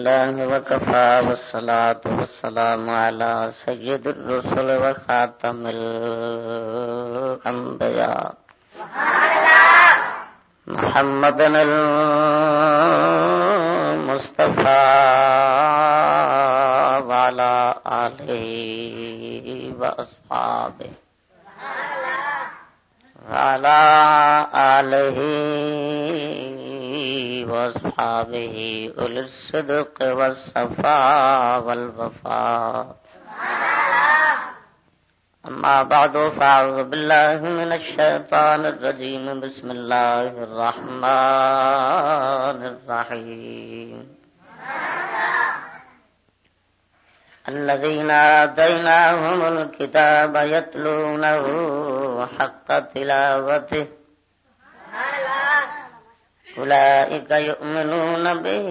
لله وكفى والصلاة والسلام على سيد الرسل وخاتم الأنبياء محمد المصطفى وعلى آله وأصحابه وعلى آله وأصحابه أولي الصدق والصفاء والوفاء أما بعد فأعوذ بالله من الشيطان الرجيم. بسم الله الرحمن الرحيم. الذين آتيناهم الكتاب يتلونه حق تلاوته أولئك يؤمنون به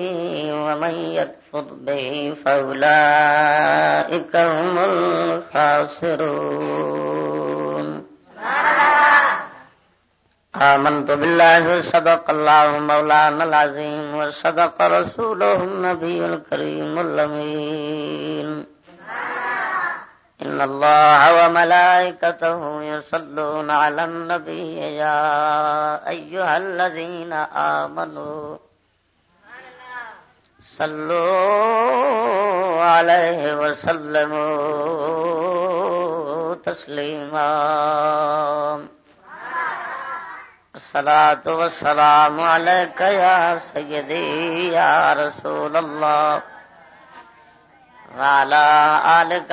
ومن يكفر به فأولئك هم الخاسرون. آمنت بالله صدق الله مولانا العظيم وصدق رسوله النبي الكريم اللمين إن الله وملائكته يصلون على النبي يا أيها الذين آمنوا صلوا عليه وسلموا تسليما الصلاة والسلام عليك يا سيدي يا رسول الله وعلى آلك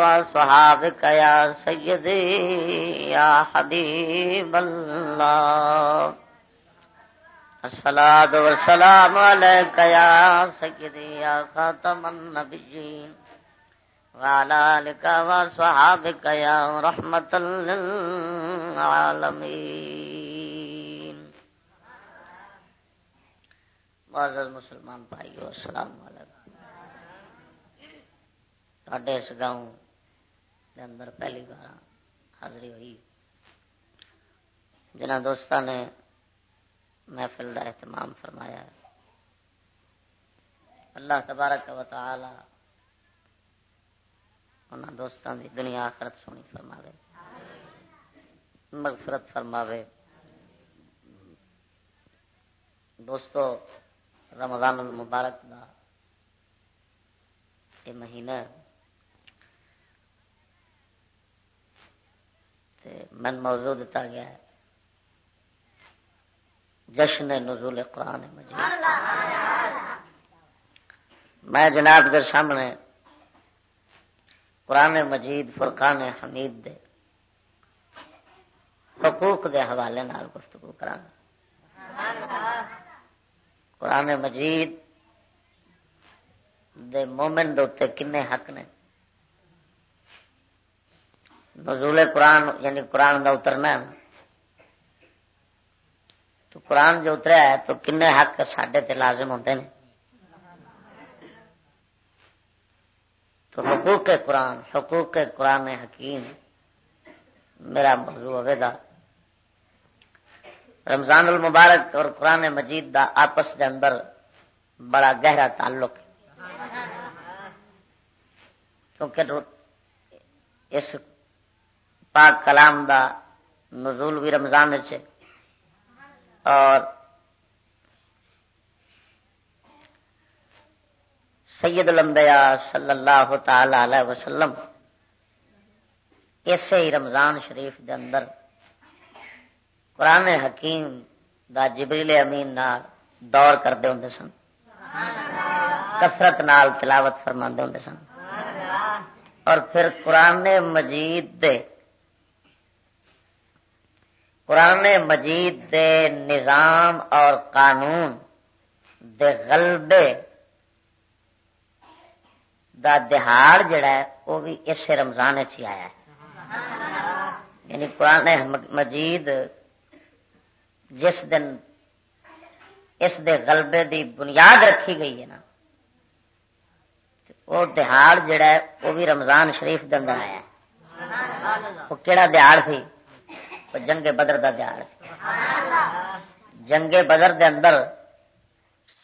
وصحابك يا سيدي يا حبيب الله الصلاة والسلام عليك يا سيدي يا خاتم النبيين وعلى آلك وصحابك يا رحمة للعالمين معزز مسلمان بھائیو، السلام علیکم۔ اس گاؤں کے اندر پہلی بار حاضری ہوئی جنہ دوست نے محفل کا اہتمام فرمایا ہے اللہ تبارک و تعالی ان دوستوں کی دنیا آخرت سونی فرماوے مغفرت فرماوے دوستو رمضان المبارک کا یہ مہینہ من موضوع دتا گیا ہے۔ جشن نزول قرآن مجید۔ میں جناب کے سامنے قرآن مجید، فرقان حمید دے حقوق دے حوالے نال گفتگو کرا قرآن مجید دے مومن دے کنے حق نے نزول قرآن یعنی قرآن کا اترنا ہے۔ تو قرآن جو اتریا ہے، تو کن حق سڈے تے لازم ہوتے ہیں تو حقوق قرآن حقوق قرآن حکیم میرا موضوع ہوئے گا رمضان المبارک اور قرآن مجید دا آپس دے اندر بڑا گہرا تعلق۔ کیونکہ اس پاک کلام دا نزول بھی رمضان سے۔ اور سید الانبیاء صلی اللہ تعالی علیہ وسلم اسے ہی رمضان شریف دے اندر قرآن حکیم دا جبریل امین نال دور کرتے ہوں سن۔ کثرت نال تلاوت فرما ہوں سن۔ اور پھر قرآن مجید دے قرآن مجید دے نظام اور قانون دے غلبے دا دہاڑ جڑا ہے، وہ بھی اس رمضان چ آیا ہے۔ یعنی قرآن مجید جس دن اس دے غلبے دی بنیاد رکھی گئی ہے نا، وہ دہاڑ جڑا ہے، وہ بھی رمضان شریف دن آیا ہے۔ وہ کہڑا دہاڑ تھی؟ جنگ بدر کا دیہڑ جنگ بدر دے اندر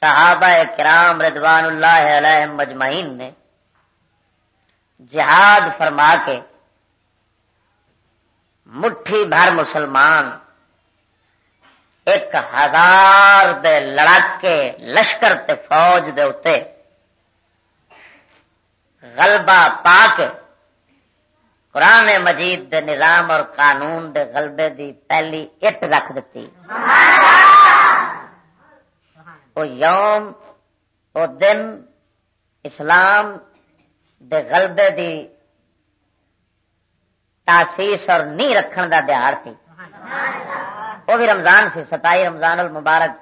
صحابہ کرام رضوان اللہ علیہ مجمعین نے جہاد فرما کے مٹھی بھر مسلمان ایک ہزار دے لڑاکے لشکر تے فوج دے اتے غلبہ پا کے قرآن مجید دے نظام اور قانون دے غلبے دی پہلی اٹ رکھ دیتی وہ یوم، وہ دن اسلام دے غلبے دی تاسیس اور نی رکھن دا دہاڑ تھی وہ بھی رمضان سی، ستائی رمضان المبارک،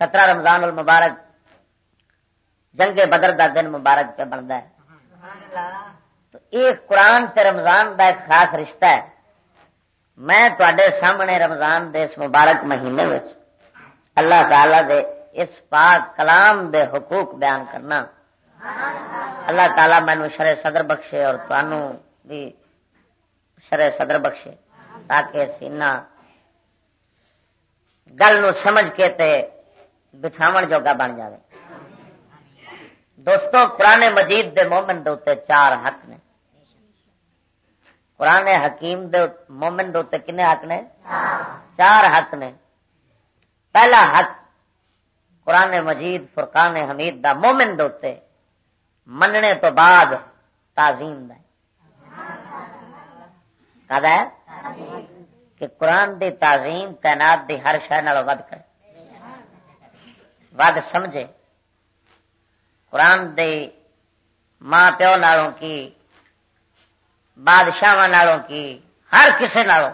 سترہ رمضان المبارک، جنگ بدر دا دن مبارک پہ بنتا ہے۔ تو یہ قرآن تے رمضان دا ایک خاص رشتہ ہے۔ میں تے سامنے رمضان دے اس مبارک مہینے میں اللہ تعالی دے اس پاک کلام دے حقوق بیان کرنا۔ اللہ تعالیٰ مینو شر صدر بخشے اور تنوع بھی شر صدر بخشے تاکہ سینا گل نو سمجھ کے تے بٹھاو جوگا بن جائے دوستو، قرآن مجید دے مومن دے چار حق نے۔ قرآن حکیم دے مومن دے کنے حق نے؟ چار حق نے۔ پہلا حق قرآن مجید فرقان حمید دا مومن دے مننے تو بعد تعظیم ہے۔ کہ قرآن دی تعظیم تعینات دی ہر شہ ود کرے۔ ود سمجھے۔ قرآن دے ماں پیو نالوں کی بادشاہ نالوں کی، ہر کسے نالوں۔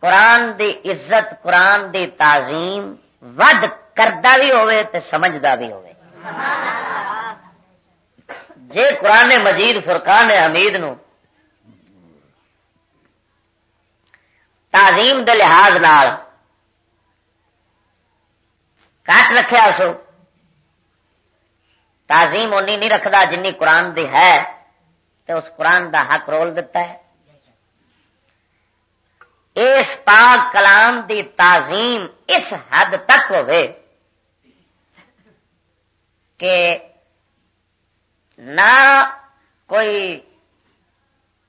قرآن دی عزت، قرآن دی تعظیم ود کردہ بھی ہوئے تے سمجھدا بھی ہوئے جے قرآن مجید، فرقان حمید نو تعظیم دے لحاظ نال کٹ رکھا سو۔ تعظیم اونی نہیں رکھتا جن قرآن دی ہے۔ تو اس قرآن دا حق رول دیتا ہے۔ اس پاک کلام دی تعظیم اس حد تک ہوئے کہ نہ کوئی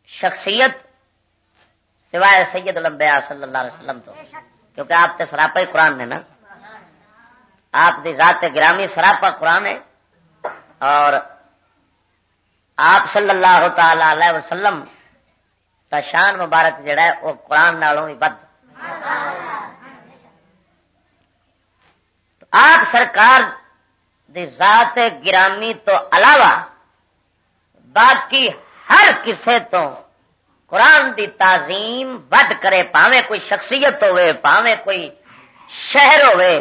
شخصیت سوائے سید الانبیاء صلی اللہ علیہ وسلم تو، کیونکہ آپ تے سراپا ہی قرآن نے نا۔ آپ دی ذات گرامی سراپا قرآن ہے اور آپ صلی اللہ تعالی علیہ وسلم کا شان مبارک جڑا ہے، وہ قرآن نالوں بھی بد۔ آپ سرکار دی ذات گرامی تو علاوہ باقی ہر کسے تو قرآن دی تعظیم ود کرے پاوے کوئی شخصیت ہوئے پاوے کوئی شہر ہوئے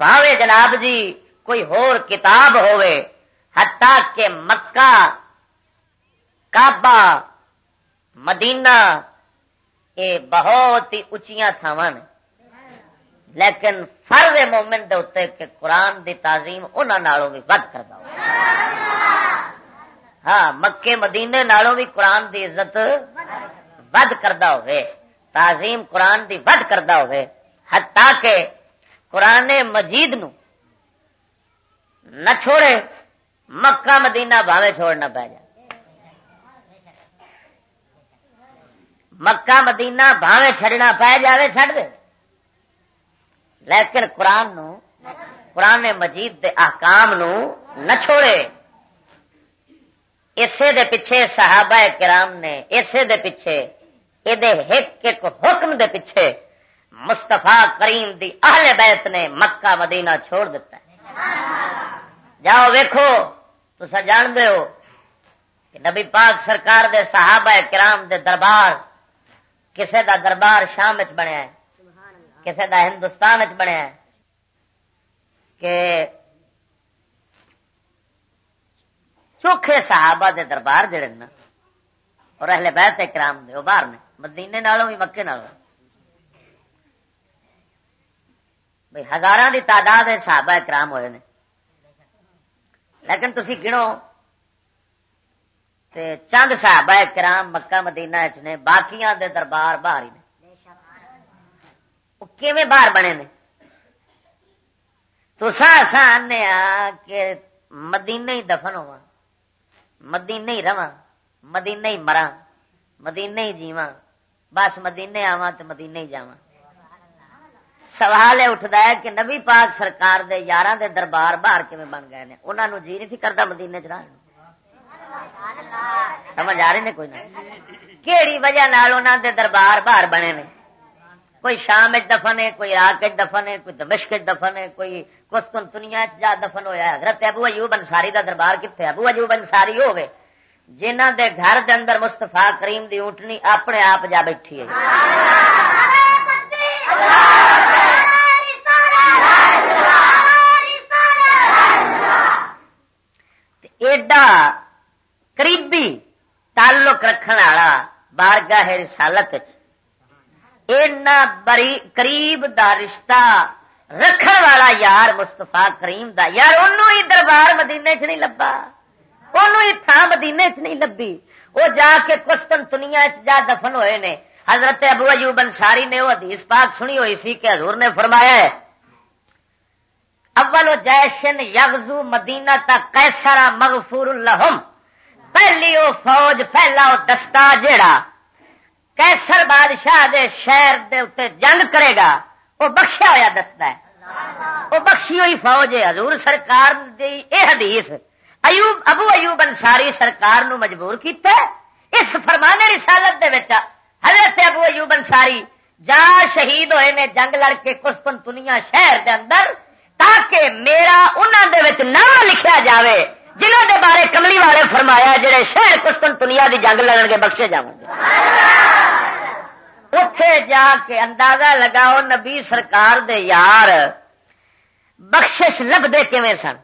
پاوے جناب جی کوئی ہور کتاب ہوئے، حتیٰ کہ مکہ کعبہ مدینہ یہ بہت ہی اچیا تھاون لیکن فرد مومنٹ دے اتنے کہ قرآن دی تعظیم انہوں بھی ود کرتا ہاں مکے مدینے نالوں بھی قرآن دی عزت ود کرتا ہوئے تعظیم قرآن دی ود کرتا ہوئے حتیٰ کہ قرآن مجید نو نہ چھوڑے مکہ مدینہ بھاوے چھوڑنا پی جائے مکہ مدینہ بھاوے چھڑنا پی جائے چھڑ دے۔ لیکن قرآن نو، قرآن مجید دے احکام نو نہ چھوڑے۔ اسے دے پیچھے صحابہ کرام نے، اسے دے پیچھے یہ ایک حکم دے پیچھے مستفا کریم دی اہل بیت نے مکہ مدینہ چھوڑ دیتا ہے۔ جاؤ ویکھو تو جان دے ہو کہ نبی پاک سرکار دے صحابہ کرام دے دربار کسے دا دربار شام بنیا ہے کسے دا ہندوستان بنیا ہے کہ چوکھے صحابہ دے دربار جڑے نا اور اہل بیت کرام دے وہ باہر نے مدینے نالوں بھی مکے نالوں۔ بھائی ہزار دی تعداد صحابہ کرام ہوئے نے۔ لیکن تھی گنو تے چند صحابہ کرام مکہ مدینہ نے، باقیاں دے دربار باہر ہی نے۔ وہ کیویں باہر بنے نے؟ تو آنے کہ مدینے ہی دفن ہوا مدینے ہی رواں مدینے ہی مرا مدینے ہی جیواں، بس مدینے آوا تو مدینے ہی جا سوال یہ اٹھتا ہے کہ نبی پاک سرکار دے یار دے دربار باہر کیون بن گئے ہیں انہوں جی نہیں کرتا مدینے چ سمجھ آ رہے ہیں کوئی نہ؟ کہڑی وجہ انہوں دے دربار باہر بنے نے۔ کوئی شام دفن ہے، کوئی عراق دفن ہے، کوئی دمشق دفن ہے، کوئی کستن دنیا جا دفن ہوا ہے۔ حضرت ابو ایوب انساری دا دربار کتنے ابو ایوب انساری ہوگی جنہ دے گھر دے اندر مستفا کریم دی اونٹنی اپنے آپ جا بیٹھی ہے۔ ایڈا قریبی تعلق رکھنے والا بارگاہ رسالت بری قریب دا رشتہ رکھن والا یار مستفا کریم دا یار انہوں ہی دربار مدینے چ نہیں لبا انہوں ہی تھان مدینے چ نہیں لبی وہ جا کے کستن دنیا جا دفن ہوئے نے حضرت ابو ایوب انصاری نے وہ حدیث پاک سنی ہوئی سی کہ حضور نے فرمایا ہے اول جیشن یغزو مدینہ تک کیسرا مغفور الحم پہلی وہ فوج، پہلا وہ دستا جیڑا کیسر بادشاہ دے شہر دے اتنے جنگ کرے گا وہ بخشیا ہوا دستا ہے۔ وہ بخشی ہوئی فوج ہے، حضور سرکار دی اے حدیث، ایوب، ابو ایوب انساری سرکار نو مجبور کیتا ہے۔ اس فرمانے رسالت دے وچ حضرت ابو ایوب انساری جا شہید ہوئے نے جنگ لڑ کے کستن دنیا شہر دے اندر، تاکہ میرا انہوں دے وچ نام لکھیا جاوے۔ جنہوں دے بارے کملی والے فرمایا جڑے شہر کستن دنیا دی جنگ لڑن گے، بخشے جاؤ اتے جا کے اندازہ لگاؤ، نبی سرکار دے یار بخشش لبتے کیویں سن؟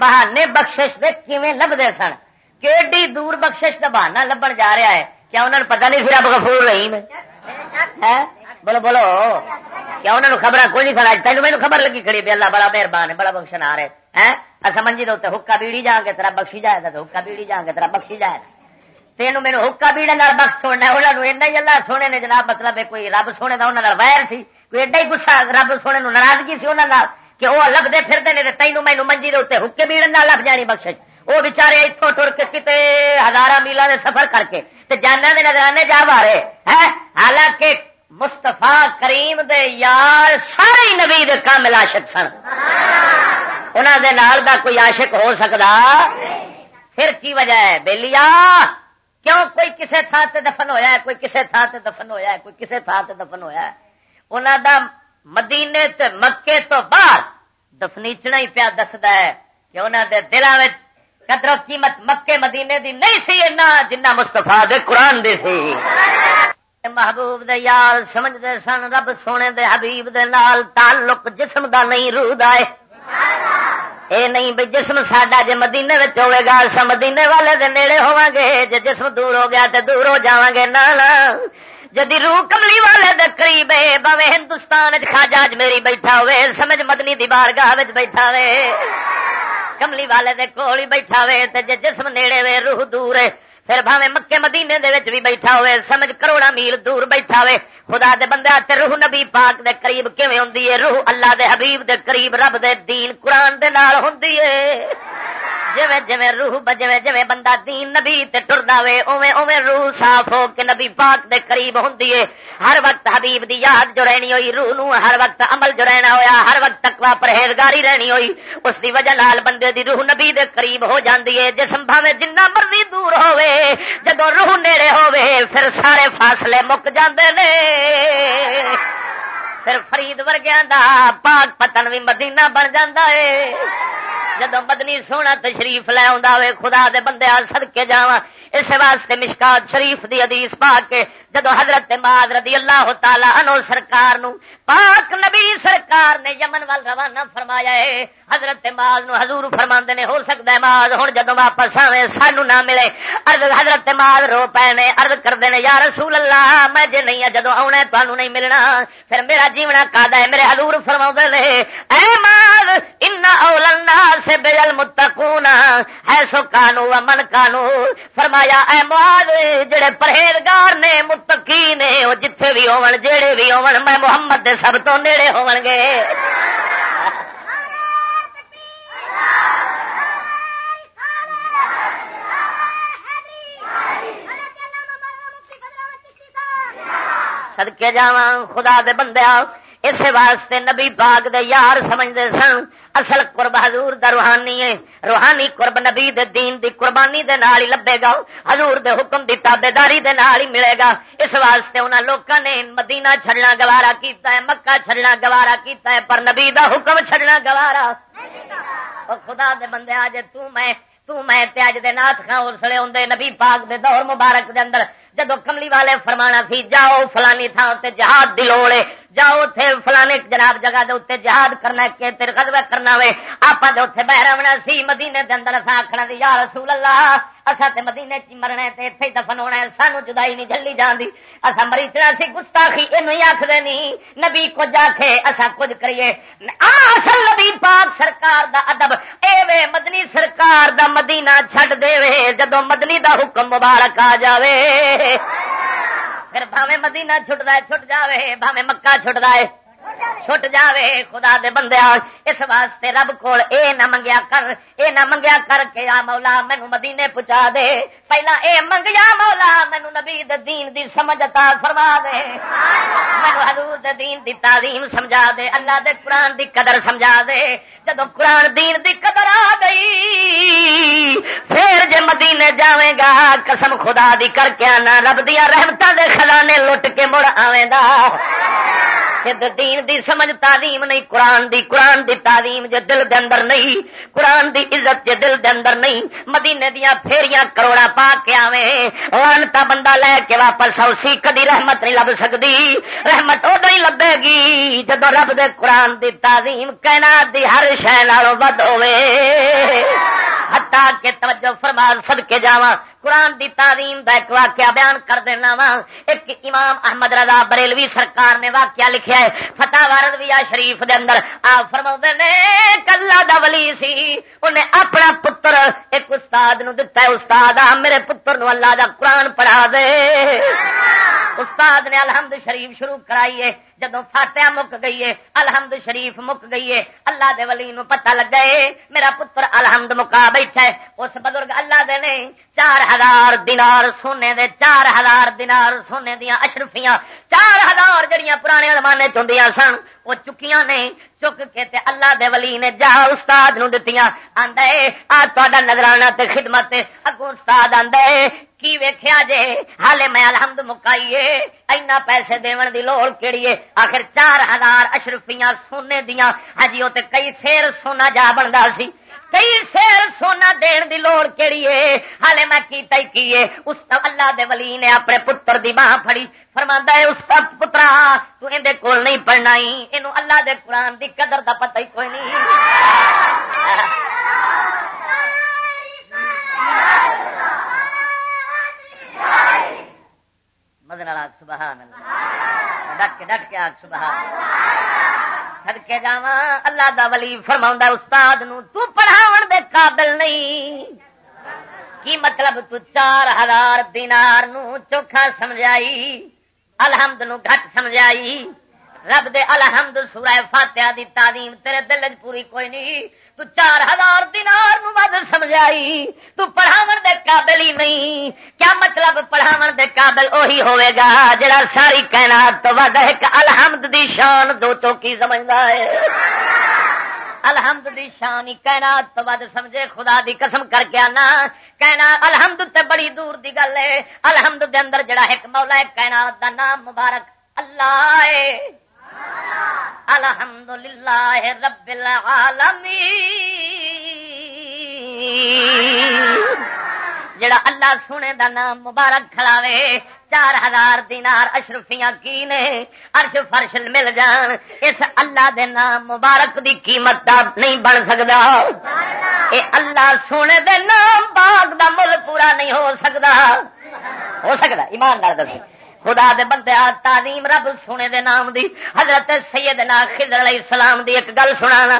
بہانے بخشش دے کیویں لبتے سن؟ کہ دور بخشش کا بہانا لبن جا رہا ہے، کیا انہوں نے پتا نہیں پھر اب گفور رہی بولو بولو کیا انہوں نے خبر کوئی نہیں سنا تین مینو خبر لگی کھڑی بھی اللہ بڑا مہربان ہے بڑا بخشن آ رہے ہیں اصا منجی دے حکا بیڑی جا کے تیرا بخشی جائے گا تو حکا بیڑی جا کے تیرا بخشی جائے گا تین میرے حکا بیڑے بخش چھوڑنا انہوں نے ایڈا ہی اللہ سونے نے جناب مطلب کوئی رب سونے کا انہوں وائر سی کوئی ایڈا ہی گسا رب سونے ناراضگی سی انہوں کہ وہ لبتے پھرتے ہیں تینوں مینو منجی کے اتنے حکے بیڑن لب جانی بخش وہ بچارے اتوں ٹر کے کتنے ہزار میلا دے سفر کر کے جانا دے نظرانے جا مارے ہے حالانکہ مستفا کریم دے یار سارے نبی دے کامل عاشق سن۔ انہوں دے نال دا کوئی عاشق ہو سکتا پھر کی وجہ ہے؟ بےلیا کیوں کوئی کسے تھان سے دفن ہویا ہے؟ کوئی کسے تھان سے دفن ہویا ہے؟ کوئی کسے تھان سے دفن ہویا ہے؟ انہوں دا مدینے تے مکے تو باہر دفنیچنا ہی پیا دستا ہے کہ انہوں دے دلوں میں قدر و قیمت مکے مدینے دی نہیں سی اینا جنہ مستفا دے قرآن دے سی۔ محبوب دے یار سمجھ دے سن رب سونے دے حبیب دے نال تعلق جسم دا نہیں روح دائے اے نہیں بھائی جسم ساڈا جی مدینے ہوئے گا سا مدینے والے دے نیڑے ہوا گے جی جسم دور ہو گیا تو دور ہو جا گے نہ جدی روح کملی والے دے قریب ہے بوے ہندوستان خاجا میری بیٹھا ہوئے سمجھ مدنی دی بارگاہ بیٹھا وے کملی والے دے کول ہی بیٹھا وے تے جے جسم نیڑے وے روح دور ہے پھر بھاوے مکے مدینے دے وچ بھی بیٹھا ہوئے، سمجھ کروڑا میل دور بیٹھا ہوئے۔ خدا دے بندے تے روح نبی پاک دے قریب کیویں ہوندی ہے؟ روح اللہ دے حبیب دے قریب، رب دے دین، قرآن دے نال ہوندی ہے۔ جویں جویں روح بجویں جویں بندہ دین نبی تے ٹردا وے، اوویں اوویں روح صاف ہو کے نبی پاک دے قریب ہوندی ہے ہر وقت حبیب دی یاد جو رہنی ہوئی، روح نو ہر وقت عمل جو رہنا ہویا، ہر وقت تقوا پرہیزگاری رہنی ہوئی، اس دی وجہ نال بندے دی روح نبی دے قریب ہو جاندی ہے جسم بھاویں جنہ مرضی دور ہوے جدو روح نیڑے ہوے پھر سارے فاصلے مک جاندے نے۔ پھر فرید ورگیا دا پاک پتن بھی مدینہ بن جاندہ ہے جدو بدنی سونا تشریف لے آ خدا دے بندے سد کے جا اس واسطے مشکات شریف دی حدیث پا کے جدو حضرت ماد رضی اللہ تعالی عنہ سرکار نو، پاک نبی سرکار نے یمن وال روانہ فرمایا ہے، حضرت ماد نو حضور فرما نے، ہو سکتا ہے ماد ہوں جدو واپس آئے سانو نہ ملے۔ ارد حضرت ماد رو پے نے ارد کرتے ہیں یا رسول اللہ، میں جی نہیں جدو آنا تمہوں نہیں ملنا۔ پھر میرا جیونا کا ہے، میرے حضور فرما نے، اے ماد ان اولنا سے بل ہے سو کانو من کانو۔ فرما فرمایا اے معاذ جڑے پرہیزگار نے، متقی نے وہ جتھے بھی ہون جڑے بھی ہون، میں محمد دے سب تو نیڑے ہون گے۔ سدکے جاواں، خدا دے بندے آؤ۔ اس واسطے نبی پاک دے یار سمجھتے سن، اصل قرب حضور دا روحانی ہے۔ روحانی قرب نبی دے دین دی قربانی دے نال ہی لبے گا، حضور دے حکم دی تابے داری دے نال ہی ملے گا۔ اس واسطے انہاں لوکاں نے مدینہ چھڑنا گوارا کیتا ہے، مکہ چھڑنا گوارا کیتا ہے، پر نبی دا حکم چھڑنا گوارا۔ او خدا دے بندے، آج تو میں تو میں تے اج دے نات خاں اسلے ہوندے نبی پاک دے دور مبارک دے اندر جدو کملی والے فرمانا سی، جاؤ فلانی تھا سے جہاد دلوڑے جاؤ اتنے فلانے جناب جگہ دے اتنے جہاد کرنا کہ تیر غزوہ کرنا وے آپ اتنے بہ رہنا سی، مدینے دے اندر آخنا یا رسول اللہ اصا تے مدینے چ مرنا تے اتنے دفن ہونا ہے، سانو جدائی نہیں جلی جاندی۔ اصا مریچنا سی، گستاخی یہ آخر نہیں نبی کچھ آخے اصا کچھ کریے۔ اصل نبی پاک سرکار دا ادب۔ اے وے مدنی سرکار دا مدینہ چھڈ دے وے جدو مدنی دا حکم مبارک آ جاوے۔ پھر بھاوے مدینہ چھٹ ہے چھٹ جاوے بھاوے مکہ چھٹ ہے۔ چھٹ جاوے خدا دے بندے اس واسطے رب کول اے نہ منگیا کر، اے نہ منگیا کر کے آ مولا مینو مدینے پہنچا دے۔ پہلا اے منگیا مولا مینو نبی دین دی سمجھ عطا فرما دے۔ مینو حضور دے دین دی تعظیم سمجھا دے۔ اللہ دے قرآن دی قدر سمجھا دے۔ جدو قرآن دین دی قدر آ گئی، پھر جے مدینے جاویں گا، قسم خدا دی کر کے آنا۔ رب دیا رحمتہ دے خزانے لٹ کے مڑ آویں گا۔ دین دی سمجھ تعلیم نہیں، قرآن دی قرآن دی تعلیم جے دل دے اندر نہیں، قرآن دی عزت جے دل دے اندر نہیں، مدینے دیا پھیریاں کروڑا پا کے آویں لانتا بندہ لے کے واپس سی کدی رحمت نہیں لب سکتی رحمت ادو ہی لبے گی جب رب دے قرآن دی تعلیم کہنا دی ہر شہ ود ہوے ہٹا کے توجہ فرما سد کے جاواں، قرآن دی تعلیم دا ایک واقعہ بیان کر دینا وا۔ ایک امام احمد رضا بریلوی سرکار نے واقعہ لکھیا ہے فتح وردویا شریف دے اندر۔ آ فرما نے کلا دا ولی سی، انہیں اپنا پتر ایک استاد نو دتا ہے۔ استاد آ، میرے پتر نو اللہ دا قرآن پڑھا دے۔ استاد نے الحمد شریف شروع کرائیے جدو فاتحہ مک گئی ہے الحمد شریف مک گئی ہے اللہ دے ولی نو پتہ لگ گئے میرا پتر الحمد مکا بیٹھا ہے، اس بزرگ اللہ دے نے چار ہزار دینار سونے دے، چار ہزار دینار سونے دیا اشرفیاں، چار ہزار جڑیاں پرانے زمانے چندیاں سن، وہ چکیاں نے، چک کے تے اللہ دے ولی نے جا استاد نو دتیاں آندا اے آ تہاڈا نظرانہ تے خدمت، اگوں استاد آندا اے کی ویکھیا جے حالے میں الحمد مکائیے اینا پیسے دیون دی لوڑ کیڑی ہے آخر چار ہزار اشرفیاں سونے دیاں ہجی او تے کئی سیر سونا جا بندا سی کئی سیر سونا دین دی لوڑ کیڑی ہے حالے میں کیتا ہی کیے اس اللہ دے ولی نے اپنے پتر دی باہ پھڑی فرماندا ہے اس کا پترا تو اندے کول نہیں پڑھنا ہی اینو اللہ دے قرآن دی قدر دا پتہ ہی کوئی نہیں مدن سبحان اللہ ڈٹ کے ڈٹ کے آگ سبحان سڑکے جا اللہ دا ولی فرما استاد نو تو پڑھاون دے قابل نہیں۔ کی مطلب تو چار ہزار دینار نو چوکھا سمجھائی، الحمد نو گھٹ سمجھائی۔ رب دے الحمد سورہ فاتحہ دی تعلیم تیرے دل پوری کوئی نہیں۔ تو چار ہزار دینار نو ود سمجھائی۔ تو پڑھاون دے قابل ہی نہیں۔ کیا مطلب پڑھاون دے قابل اوہی ہوئے گا جڑا ساری کائنات تو ود ایک الحمد دی شان دو چوکی سمجھدا ہے۔ الحمد دی شان کائنات تو ود سمجھے۔ خدا دی قسم کر کے آنا۔ کہنا الحمد تے بڑی دور دی گل ہے۔ الحمد دے اندر جڑا ایک مولا ہے، کائنات دا نام مبارک اللہ ہے۔ الحمد للہ رب العالمین۔ جڑا اللہ سونے دا نام مبارک کھلاوے چار ہزار دینار اشرفیاں کی نے ارش فرش مل جان، اس اللہ دے نام مبارک دی قیمت دا نہیں بن سکتا اے اللہ سونے دے نام باغ دا مل پورا نہیں ہو سکتا ہو سکتا ایماندار دس خدا دے بندے تعلیم رب سونے دے نام دی حضرت سیدنا خضر علیہ السلام دی ایک گل سنا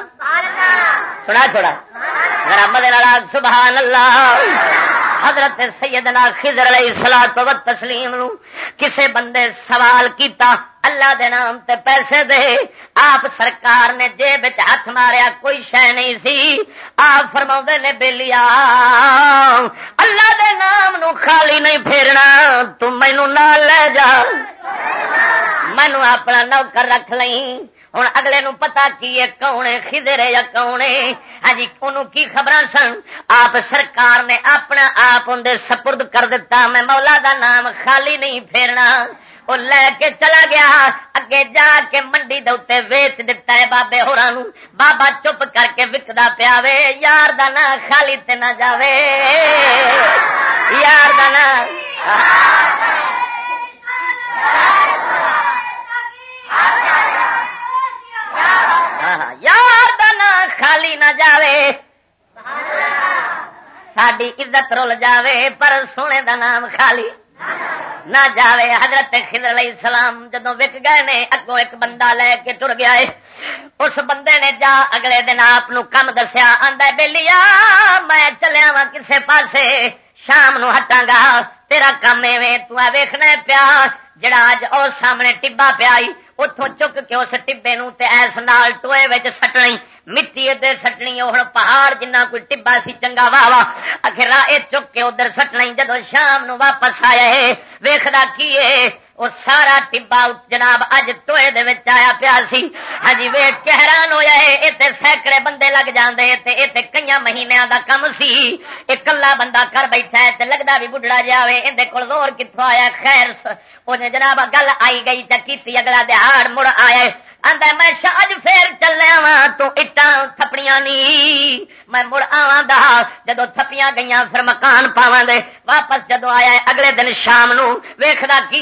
سنا چھوڑا۔ سبحان اللہ۔ حضرت سیدنا خضر علیہ السلام تو تسلیم نو کسے بندے سوال کیتا، اللہ دے نام تے پیسے دے۔ آپ سرکار نے جیب ہاتھ ماریا، کوئی شہ نہیں سی۔ آپ فرما نے بلیا اللہ دے نام نو خالی نہیں پھیرنا تم مینو نہ لے جا۔ مینو اپنا نوکر رکھ لئی ہوں اگلے نو پتا کی کون خدر یا کون ہاں جی ان کی خبر سن آپ سرکار نے اپنا آپ اندر سپرد کر دیتا میں مولا دا نام خالی نہیں پھیرنا وہ لے کے چلا گیا اگے جا کے منڈی دے ویچ دتا ہے بابے ہورا بابا چپ کر کے وکدا پیا وے یار دا نا خالی تے نہ جاوے یار دا نا یار دا نا خالی نہ جاوے ساری عزت رول جاوے پر سونے دا نام خالی نہ جاوے حضرت خضر علیہ السلام جدو وک گئے نے اگوں ایک بندہ لے کے ٹر گیا ہے اس بندے نے جا اگلے دن آپ کم دسیا آدھا بہلی میں چلیا وا کسے پاسے شام نو ہٹا گا تیرا کام ایویں تیکھنا پیا جڑا اج اور سامنے ٹبا پیا اتوں چک کے اس ٹبے نو تے ایس نال ٹوئے سٹنی مٹی ادھر سٹنی ہوں پہاڑ جنہ کوئی ٹبا سی چنگا واہ واہ آخر یہ چک کے ادھر سٹنا جدو شام نو واپس آیا ہے ویخا کی وہ سارا ٹبا جناب، اج ٹوئے آیا پیا سی۔ ہاں جی، ویٹ کے حیران ہوا ہے۔ یہ سینکڑے بندے لگ جاندے تے یہ کئی مہینوں دا کم سی۔ یہ کلا بندہ کر بیٹھا ہے تے لگتا بھی بڑھڑا جائے اندر کول زور کتوں آیا؟ خیر جناب، گل آئی گئی چکی اگلا دہاڑ مڑ آیا آدھا میں اج پھر چلنے وا تو اٹا تھپڑیاں نی۔ میں مڑ آوا دا جدو تھپیاں گئی پھر مکان پاوا دے۔ واپس جدو آیا اگلے دن شام نو ویخدا کی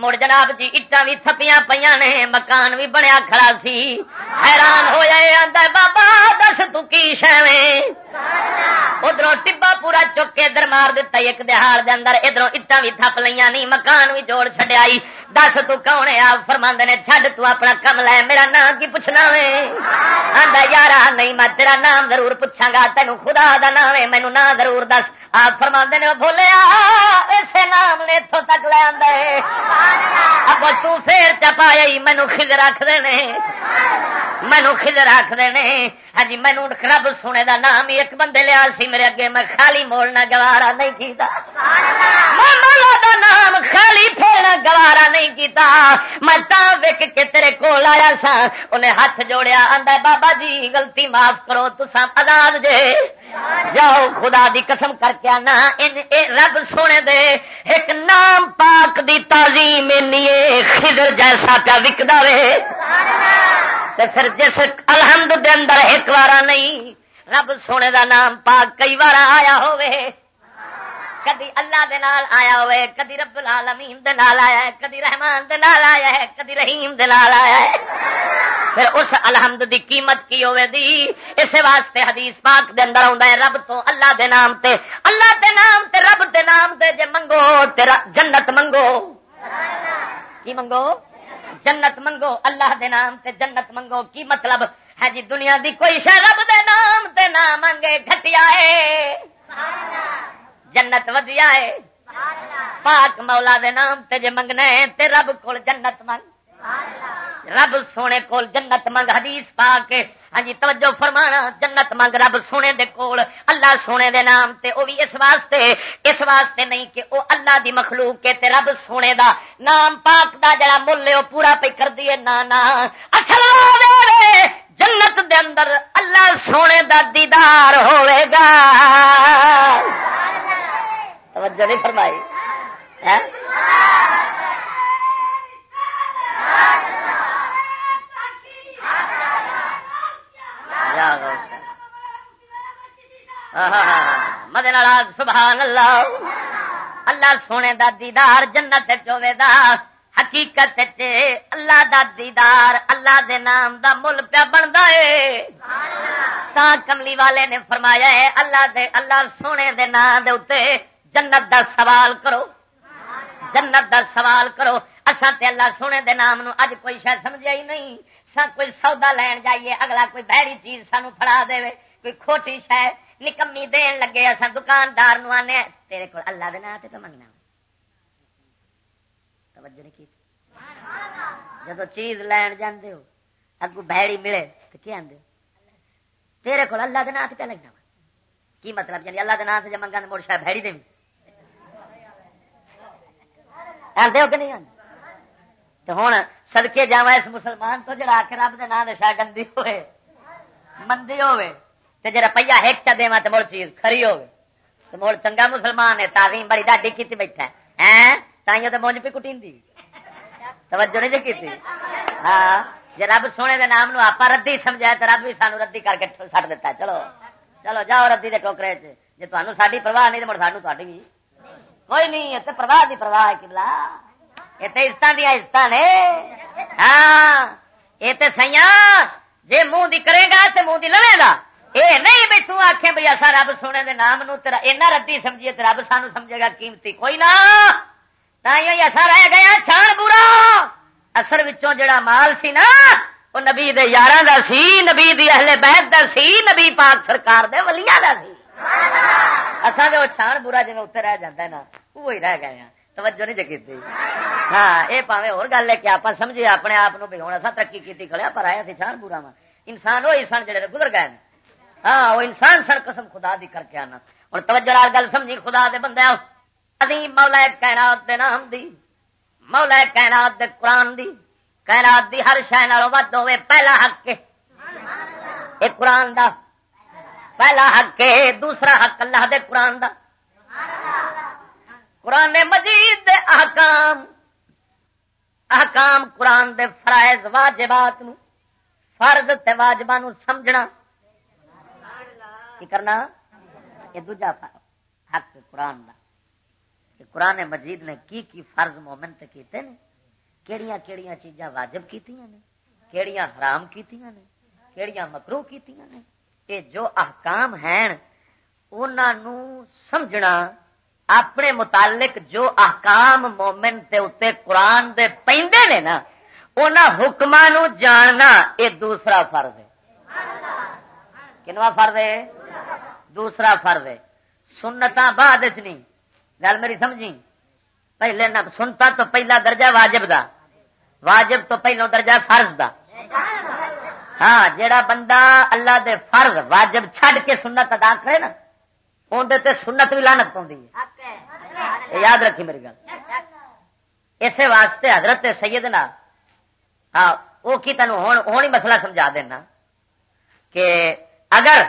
مڑ جناب جی اٹا بھی تھپیاں پہ نے، مکان بھی بنیا کھڑا سی۔ حیران ہو جائے آدھا بابا دس تو کی ادھر ٹبا پورا چک کے ادھر مار دتا ایک دہاڑ دے اندر ادھر اٹا بھی تھپ لیا نہیں مکان بھی جوڑ چڈیا دس تو کون ہے؟ فرما نے چڈ تو اپنا کم لے میرا نام کی پوچھنا وے یار نہیں میں تیرا نام ضرور پوچھا گا تینوں خدا دا نام ہے مینو نام ضرور دس آپ فرما نے بولیا اسے نام نے اتوں تک لے اب تیر چپایا مینو خج رکھ دے مینو خج رکھ دے ہاں جی مینو رب سونے دا نام ہی ایک بندے لیا سی میرے اگے، میں خالی موڑنا گوارا نہیں کیتا۔ دا نام خالی پھیرنا گوارا نہیں کیتا۔ میں تا وک کے تیرے کول آیا سا انہیں ہاتھ جوڑیا، آندا بابا جی غلطی معاف کرو تسا آزاد جے۔ جاؤ، خدا دی قسم کر کے آنا۔ ان اے رب سونے دے، ایک نام پاک دی تعظیم نیے خضر جیسا پیا وکدا وے۔ تے پھر جس الحمد دے اندر ایک بارا نہیں، رب سونے دا نام پاک کئی بار آیا ہوئے کدی اللہ دے نال آیا ہوئے کدی رب العالمین دے نال آیا ہے، کدی رحمان دے نال آیا ہے، کدی رحیم دے نال آیا ہے۔ پھر اس الحمد دی قیمت کی ہوئے دی؟ اس واسطے حدیث پاک دے اندر ہوندا ہے، رب تو اللہ دے نام تے، اللہ دے نام تے، رب دے نام تے، جے منگو تیرا جنت منگو۔ کی منگو؟ جنت منگو، اللہ دے نام تے جنت منگو، کی مطلب؟ ہے جی دنیا دی کوئی شہ رب دے نام تے نہ منگے گھٹیا ہے۔ جنت ودیا ہے۔ پاک مولا دے نام تے جے منگنا ہے تے رب کول جنت منگ۔ رب سونے کول جنت منگ، حدیث پا کے ہاں جی توجہ فرمانا، جنت منگ رب سونے دے کول۔ اللہ سونے دے نام تے او بھی اس واسطے اس واسطے نہیں کہ او اللہ دی مخلوق کے تے رب سونے دا۔ نام پاک دا جڑا مل ہے، او پورا پہ کر دیے نا نا۔ اصل جنت دے اندر اللہ سونے دا دیدار ہوئے گا۔ توجہ نہیں فرمائی۔ ہاں؟ مدن سبحان اللہ اللہ سونے دا دیدار جنت چوے دا۔ حقیقت اللہ دا دیدار، اللہ دے نام دا مل پیا بنتا ہے کملی والے نے فرمایا ہے اللہ دے، اللہ سونے دے نام دے اتنے جنت دا سوال کرو۔ جنت دا سوال کرو۔ اصا تے اللہ سونے دے نام نو اج کوئی شاید سمجھا ہی نہیں۔ کوئی سودا لین جائیے، اگلا کوئی بہری چیز سانو فڑا دے۔ کوئی کھوٹی شاید نکمی دین لگے اصا دکاندار نو آنے۔ تیرے کو اللہ دے تے تو منگنا۔ توجہ نہیں کی؟ جب چیز لین جاندے ہو اگو بہڑی ملے تو کیا آدھے تیرے کو اللہ دے نام تے لگنا کی مطلب یعنی اللہ دے نام سے جب منگا مڑ شاید بہڑی دیں آتے ہو کہ نہیں آتے ہوں سدکے جا اس مسلمان تو جڑا کے رب نام شا گندی ہوئے، مندی ہوئے، تے جا روپیہ ایک چا دے تو مڑ چیز کھری ہوئے۔ تو مڑ چنگا مسلمان ہے، تعظیم بڑی ڈاڈی کی بیٹھا ہے۔ تائیوں تو مونج پہ کٹی توجہ نہیں جی کی ہاں جی رب سونے دے نام نو آپ ردی سمجھا تو رب بھی سانو ردی کر کے سٹ دیتا چلو چلو، جاؤ ردی دے ٹوکرے چ۔ جی تمہیں ساری پرواہ نہیں تو مڑ سانو تھی کوئی نہیں، اتنے پرواہ کی پرواہ ہے کلا یہ تو عزت دیا عزت نے۔ ہاں یہ تو سیا جی منہ دی کرے گا تو منہ دی لڑے گا۔ یہ نہیں بھی تو آخ بھائی اصا رب سونے دے نام نو تیرا اینا ردی سمجھیے تو رب سانو سمجھے گا قیمتی۔ کوئی نہ اصا رہ گیا، چھان برا اثر وچوں جڑا مال سی نا، وہ نبی دے یار دا سی، نبی دی اہل بیت دا سی، نبی پاک سرکار دے ولیاں دا سی۔ اصا تو چھان برا جی اتنے رہ جا نا وہی رہ گئے ہیں۔ توجہ نہیں جگی ہاں یہ پاوے اور گل ہے کہ آپ سمجھے اپنے آپ کو بھی ہوں اصا ترقی کی کھڑیا ہاں، پر آیا سی چھان برا وا انسان وہی سن جڑے گزر گئے ہاں وہ انسان سر قسم خدا دی کر کے آنا۔ ہوں توجہ لال گل سمجھی، خدا دے بندے مولا کائنات دے نام دی، مولا کائنات دے قرآن دی۔ کائنات دی ہر شہ ود ہوے پہلا حق کے۔ ایک قرآن دا، پہلا حق کے، دوسرا حق اللہ دے قرآن دا۔ قرآن مجید دے احکام احکام قرآن دے فرائض واجبات نو، فرض تے واجبہ نو سمجھنا۔ کی کرنا؟ یہ دوجا حق قرآن دا۔ کہ قرآن مجید نے کی کی فرض مومن تے کیتے نے؟ کیڑیاں کیڑیاں چیزاں واجب کیتیاں نے؟ کیڑیاں حرام کیتیاں نے؟ کیڑیاں مکرو کیتیاں نے؟ یہ جو احکام ہیں انہوں سمجھنا اپنے متعلق جو احکام مومن تے اتے قرآن دے پیندے نے نا ان حکم جاننا یہ دوسرا فرض ہے۔ کنواں فرض ہے؟ دوسرا فرض ہے۔ سنتا بعد نہیں گل میری سمجھی؟ پہلے نہ سنتا تو پہلا درجہ واجب دا۔ واجب تو پہلو درجہ فرض دا۔ ہاں جیڑا بندہ اللہ دے فرض واجب چھڈ کے سنت ادا کرے نا اندر سنت بھی لانت پاؤں یاد رکھی میری گل۔ اسی واسطے حضرت سیدنا ہاں وہ کی تین مسئلہ سمجھا دینا کہ اگر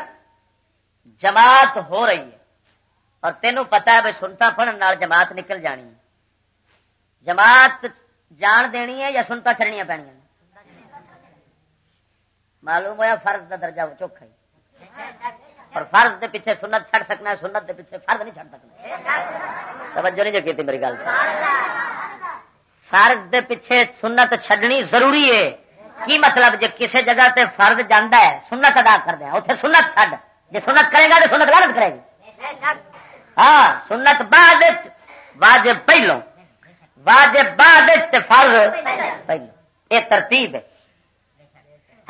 جماعت ہو رہی ہے اور تینوں پتا ہے بھائی سنتا پڑھنے جماعت نکل جانی ہے جماعت جان دینی ہے یا سنتا چڑنیا پڑنیا معلوم ہوا فرض کا درجہ چوکھا ہی۔ فرض دے پیچھے سنت چھڑ سکنا ہے، سنت دے پیچھے فرض نہیں چھڑ سکنا۔ توجہ نہیں جو کی میری گل۔ فرض دے پیچھے سنت چھڈنی ضروری ہے۔ کی مطلب جی کسی جگہ تے فرض جانا ہے، سنت ادا کر دیا اتنے سنت چھڈ جی سنت کرے گا تو سنت لانت کرے گی۔ ہاں سنت بعد واجب پہلو۔ واجب بعد فرض پہلو۔ یہ ترتیب ہے۔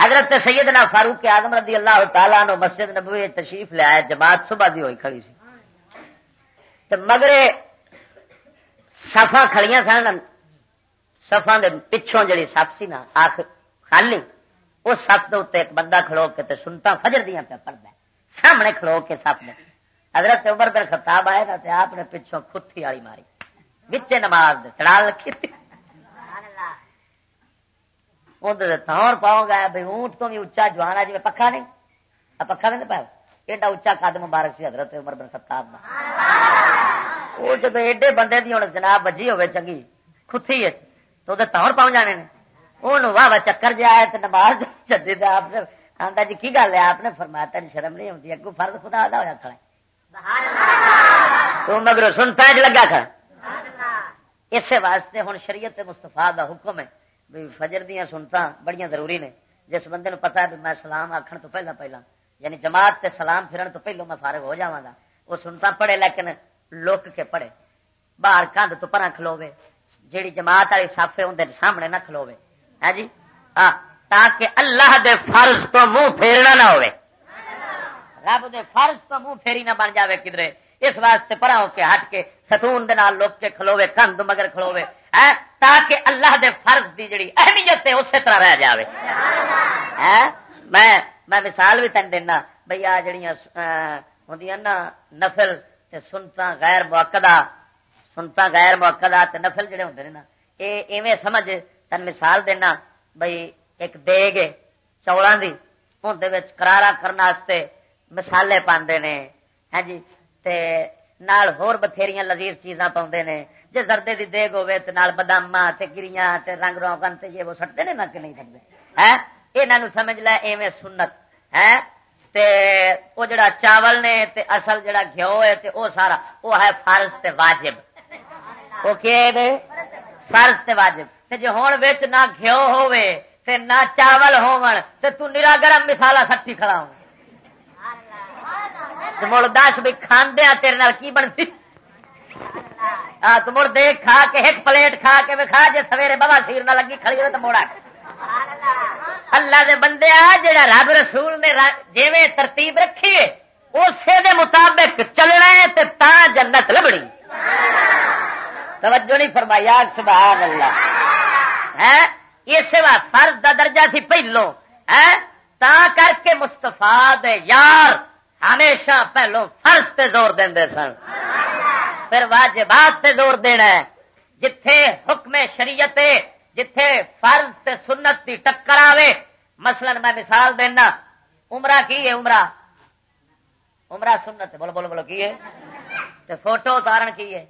حضرت سیدنا فاروق آدم رضی اللہ تعالیٰ نو مسجد نبوی تشریف لیا جماعت صبح دی ہوئی کھڑی سی۔ تو مگر سفا کھڑیاں سن سفا دے پچھوں جڑی سف سی نا آخ خالی اس سف کے اتنے ایک بندہ کھڑو کے تے سنتا فجر دیا پہ پڑتا سامنے کھڑو کے سف نے حضرت عمر بن خطاب آئے گا آپ نے پچھوں کھتی والی ماری بچے نماز چڑھا رکھی۔ تھور پاؤ گا بھائی اونٹ تو بھی اچا جوان ہے جی پکا نہیں پکا نہیں پایا ایڈا اچا قد مبارک سی حضرت عمر بن خطاب وہ جب ایڈے بندے دی ہوں جناب بجی ہوے چنگی کھتی ہے تو وہ تہور پاؤں جانے نے وہ واہ واہ چکر جا ہے تو نماز چدی دے آپ نے آتا جی کی گل ہے آپ نے فرمایا تین شرم نہیں آتی اگو فرد خدا ادا ہوا کھڑا تو مگر سنتا لگا کھڑا اسی واسطے ہوں شریعت مستفا دا حکم ہے بھی فجر دیا سنتا بڑی ضروری نے۔ جس بندے نو پتا ہے بھی میں سلام آخر تو پہلا پہلا یعنی جماعت تے سلام پھرن تو پہلو میں فارغ ہو جا وہ سنتا پڑھے لیکن لوک کے پڑھے۔ باہر کندھ تو پرا کھلوے جیڑی جماعت والی سافے اندر سامنے نہ کھلوے ہے ہاں جی؟ ہاں تاکہ اللہ دے فرض تو منہ پھیرنا نہ ہوئے رب دے فرض تو منہ پھیری نہ بن جاوے کدھر اس واسطے پرا ہو کے ہٹ کے ستون دے نال لوک کے کھلوے کندھ مگر کھلوے تاکہ اللہ دے فرض دی جڑی اہمیت ہے، اسی طرح رہ جائے میں میں مثال بھی تین دینا۔ بھائی آ جڑیاں ہوں نا، نفل تے سنتا غیر موقع سنتا غیر موقع تے نفل جڑے ہوں نا۔ یہ ایویں سمجھ تن مثال دینا۔ بھائی ایک دیگ چوڑا دی۔ اندر کرارا کرنے مسالے پاندے نے۔ ہاں جی؟ تے نال ہور بتھیریاں لذیذ چیزاں پاؤندے نے۔ جے زردے دی دیگ ہوے تے نال باداماں تے گریاں تے رنگ روغن تے یہ وہ سٹتے نے نہ کہ نہیں سٹتے ہیں انہاں سمجھ لے ایویں سنت ہے تے او جڑا چاول نے تے اصل جڑا گھیو ہے تے او سارا او ہے فرض تے واجب او کی دے فرض تے واجب تے جے ہن وچ نہ گھیو ہوے تے نہ چاول ہون تے تو نرا گرم مثالا سٹی کھڑا ہوں مڑ دس بھی کھاندیا تیرے کی بنتی تو مڑ دیکھ کھا کے، ایک پلیٹ کھا کے کھا جی سویرے بابا سیر نہ لگی کھڑی تو موڑا۔ اللہ دے بندے جڑا رب رسول نے جی ترتیب رکھی ہے اسی دے مطابق چلنا ہے تے تا جنت لبنی توجہ نہیں فرمائی آگ سبحان اللہ ہے ہاں، اس فرد دا درجہ تھی پہلو۔ ہاں، ہے تا کر کے مستفا دے یار ہمیشہ پہلو فرض تے زور دے سن۔ پھر واجبات تے زور دینا ہے۔ جتھے حکم شریعت جتھے فرض تے سنت کی ٹکر آوے۔ مثلا میں مثال دینا، عمرہ کی ہے عمرہ؟ عمرہ سنت، بولو بولو بولو، کی ہے؟ تے فوٹو اتارن کی ہے؟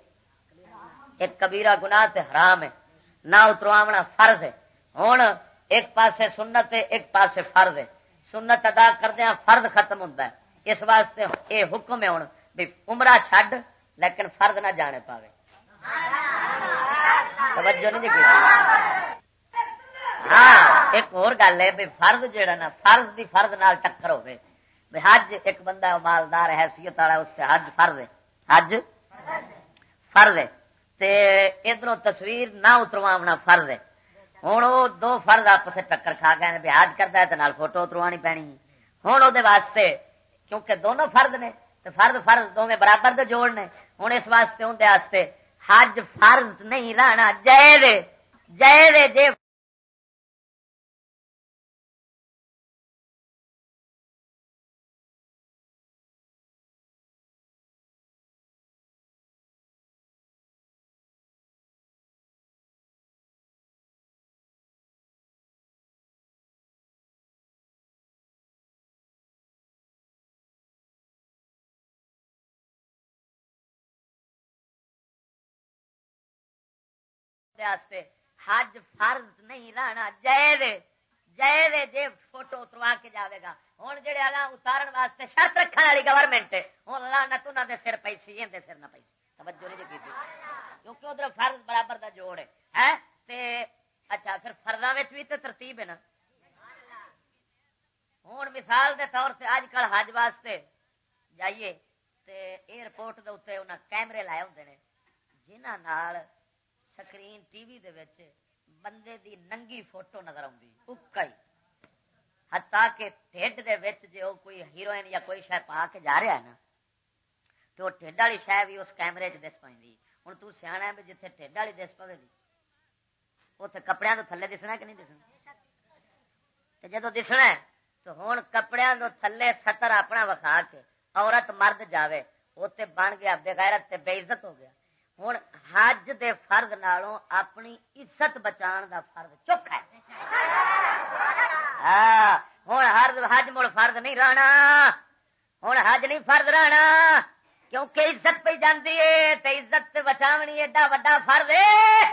ایک کبیرہ گناہ تے حرام ہے۔ نہ اترواونا فرض ہے۔ ہوں ایک پاسے سنت ہے ایک پاسے فرض ہے۔ سنت ادا کردیا فرض ختم ہوتا ہے۔ اس واسطے یہ حکم ہے ہوں بھی عمرہ چھڈ۔ لیکن فرد نہ جانے پاوے۔ توجہ نہیں ہاں ایک اور گل ہے بھی فرد جہا نا فرض دی فرد نال ٹکر ہوے حج ایک بندہ مالدار، حیثیت والا، اس سے حج فرض ہے۔ حج فرض ہے۔ ادھر تصویر نہ اتروا فرض ہے۔ ہوں وہ دو فرض آپس ٹکر کھا گئے حج کرتا ہے تو فوٹو اتروانی پینی۔ ہوں وہ واسطے، کیونکہ دونوں فرد نے فرد فرد دونوں برابر دے جوڑ نے۔ ہوں اس واسطے اندر حج فرض نہیں رہنا جائے دے دے جے حج فرض نہیں رہنا جائے جائے جے فوٹو اتروا کے جائے گا۔ ہوں جہے آگا اتارن واسطے شرط رکھنے والی گورنمنٹ ہوں لانا تو نہ سر پیسی یہ سر نہ پیسی توجہ نہیں جی کیونکہ ادھر فرض برابر دا جوڑ ہے ہاں؟ تے اچھا پھر فرداں بھی تو ترتیب ہے نا۔ ہوں مثال دے طور سے اج کل حج واسطے جائیے، تے ایئرپورٹ دے اتنے انہیں کیمرے لائے ہوں جنہ سکرین ٹی وی دے وچ بندے دی ننگی فوٹو نظر آئی ہتا کہ ٹھڈ دے وچ جو کوئی ہیروئن یا کوئی شہ پا کے جا رہا ہے نا تو ٹھڈ والی شہ بھی اس کیمرے چ دس پی ہوں تو سیا ہے بھی جیتے ٹھڈ والی دس پوے گی اتنے کپڑے تو تھلے دسنا کہ نہیں دسنا جدو دسنا تو ہوں کپڑے تو تھلے ستر اپنا وکھا کے عورت مرد جاوے اتنے بن گیا بغیرت تے بے عزت ہو گیا ہوں حج دے فرد نالوں اپنی عزت بچان دا فرد چوکھا ہے ہاں، ہوں ہر حج مڑ فرد نہیں رہنا ہوں حج نہیں فرد رہنا کیونکہ عزت پہ جاتی ہے تو عزت بچاونی ایڈا وا فرد ہے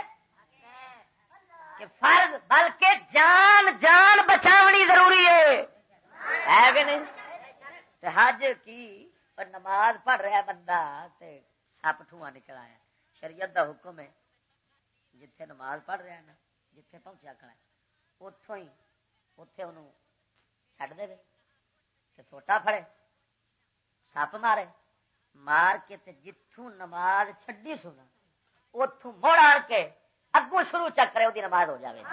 فرد بلکہ جان جان بچاونی ضروری ہے کہ نہیں حج کی نماز پڑھ رہا بندہ سپ ٹھواں نکل آیا شریعت دا حکم ہے، جتھے نماز پڑھ رہا ہے نا، جتھے پہنچا کھڑا ہے۔ اتوں ہی اتے انہوں چڈ دے سوٹا پھڑے، سپ مارے، مار کے تے جتوں نماز چڈی سنا اتوں مڑ آ کے اگوں شروع چکرے وہ نماز ہو جائے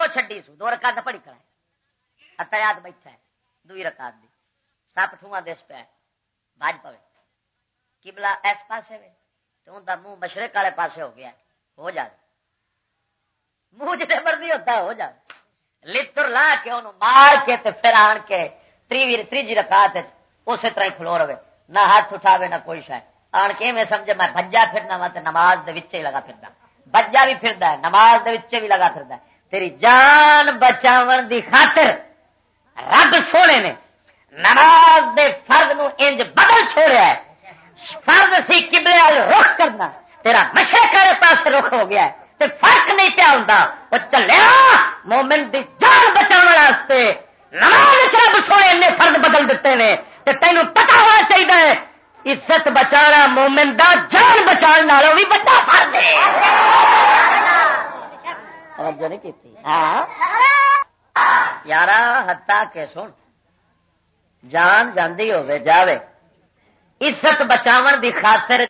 وہ چڈی سو، دو رکعت پڑی کھڑا ہے۔ اتیات بیٹھا ہے، دوئی رکعت دی۔ سپ ٹھواں دس پہ باج پوے۔ کبلا اس پاسے وے۔ تو ان منہ مشرق والے پاسے ہو گیا ہو جائے منہ جتنے مرضی ہوتا ہے، ہو جائے لتر لا کے انہوں مار کے تے پھر آن کے تیجی رکھا اسی طرح کھلو رہے۔ نہ ہاتھ اٹھاوے، نہ کوئی شاید آن کے میں سمجھے، میں بجا پھرنا وا تو نماز دے ہی لگا پھرنا بجا بھی پھر نماز دے بھی لگا پھر تیری جان بچاو دی خاطر رب سونے نے نماز دے فرد نو انج بدل چھوڑیا ہے۔ فرد سی کبلے وال رخ کرنا، تیرا مشرق والے پاس رخ ہو گیا ہے، تے فرق نہیں پیا ہوں وہ چلیا، مومن دی جان بچاؤ واسطے نماز رب سونے نے فرد بدل دیتے ہیں تے تینوں پتا ہونا چاہیے عزت بچا مومن دا جان بچا بھی بڑا فرد ہے۔ یار ہتا کے سن، جان جاندی ہوے جاوے۔ عزت بچاون دی خاطر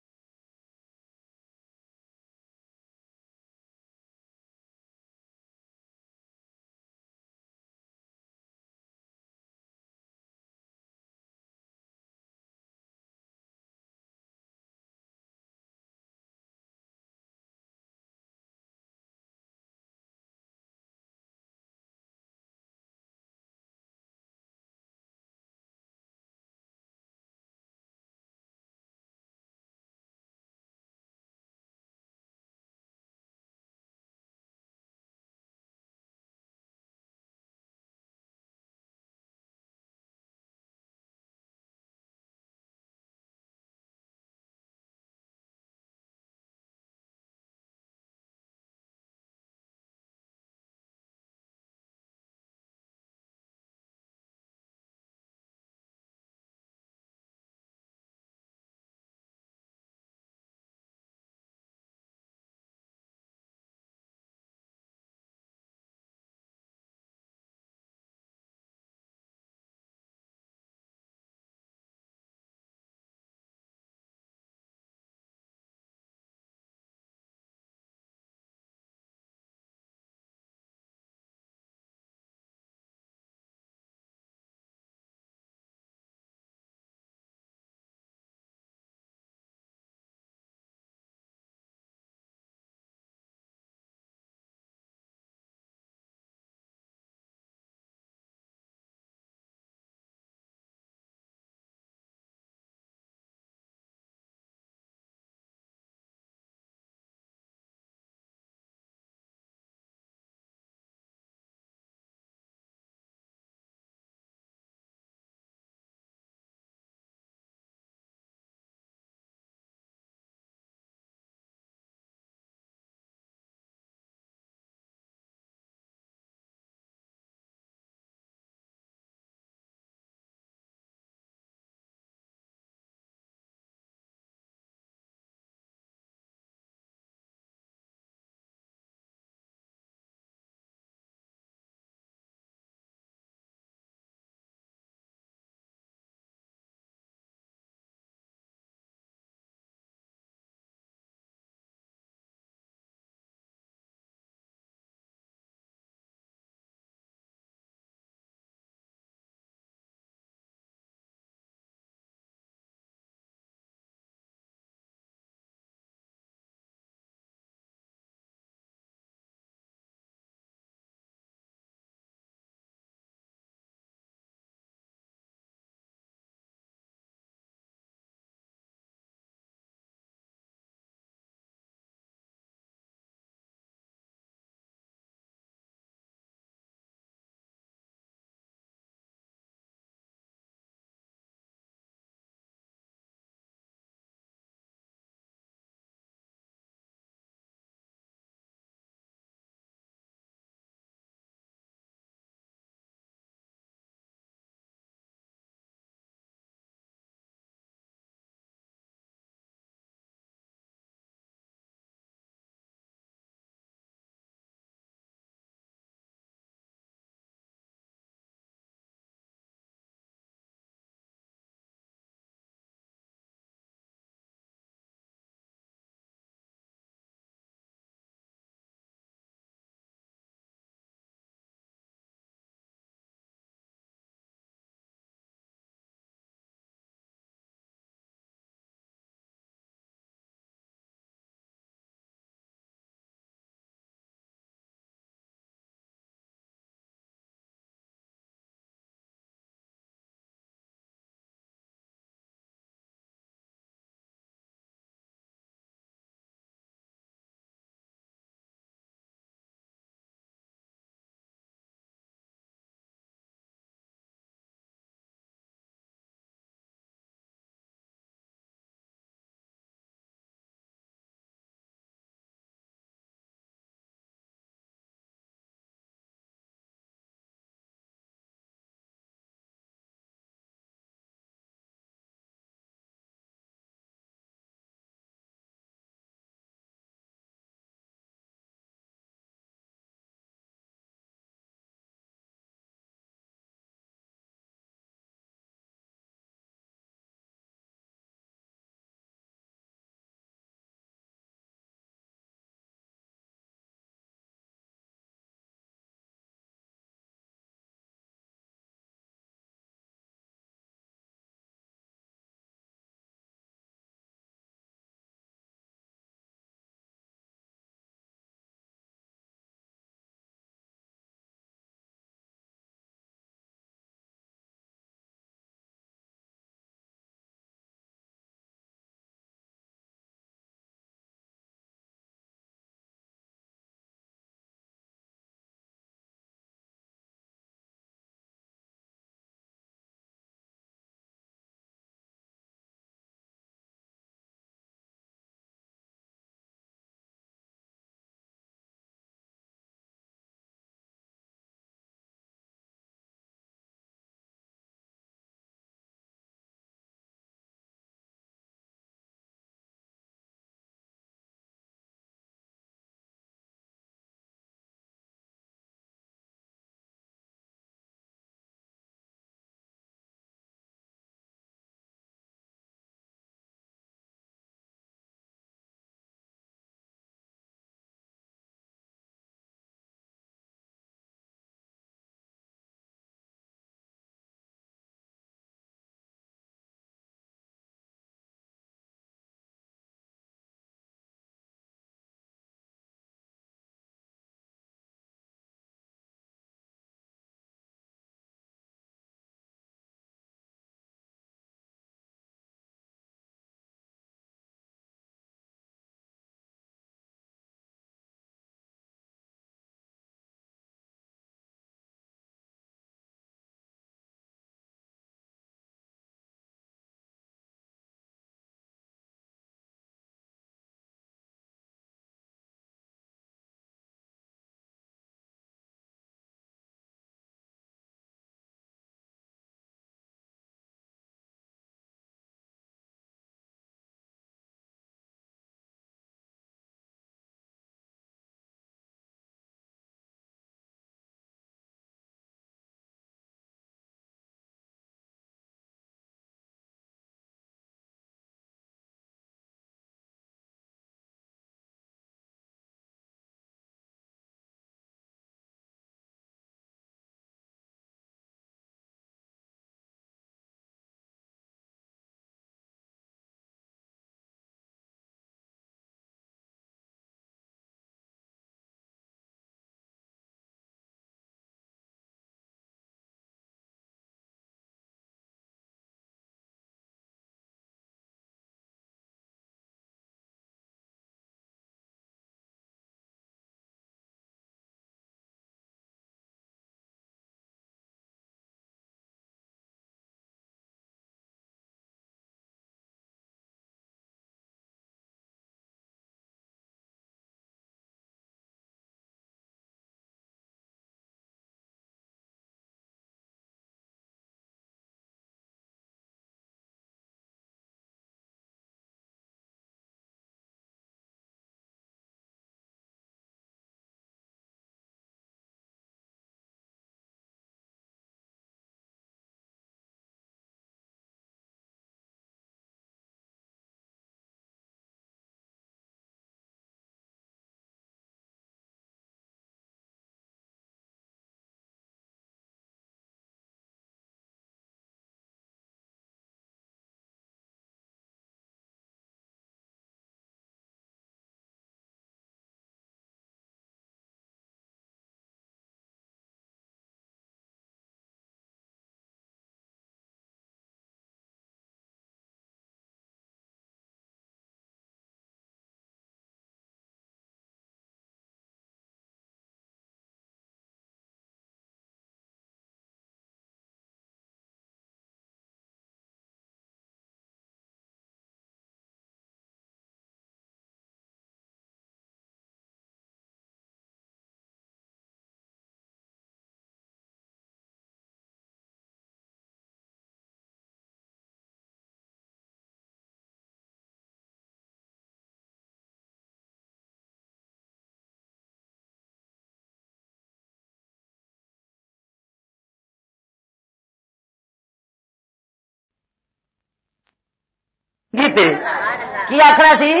کی آخنا سی؟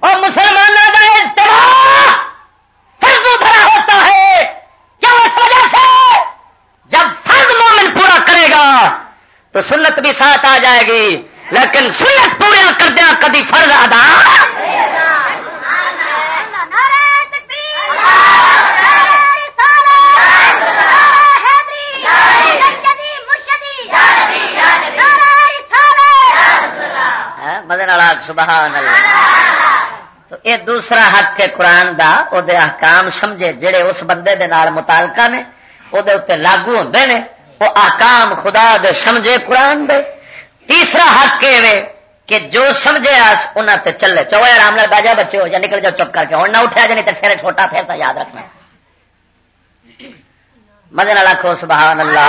اور مسلمانوں کا اجتماع بھرا ہوتا ہے۔ کیا اس وجہ سے؟ جب فرض مومن پورا کرے گا تو سنت بھی ساتھ آ جائے گی، لیکن سنت پورا کردیا کبھی فرض ادا مدن سبحان اللہ۔ تو یہ دوسرا حق کے قرآن دا او دے احکام سمجھے، جڑے اس بندے دے نال متعلقہ نے او دے اتنے لاگو ہوندے نے، وہ احکام خدا دے سمجھے قرآن دے۔ تیسرا حق کے وے کہ جو سمجھے آس، انہاں تے چلے۔ چو آرام نال باجا بچے ہو، یا نکل جاؤ چپ کر کے۔ ہوں نہ اٹھا جائے تے سیرے چھوٹا پھر تو یاد رکھنا۔ مزے مدن آخو سبحان اللہ۔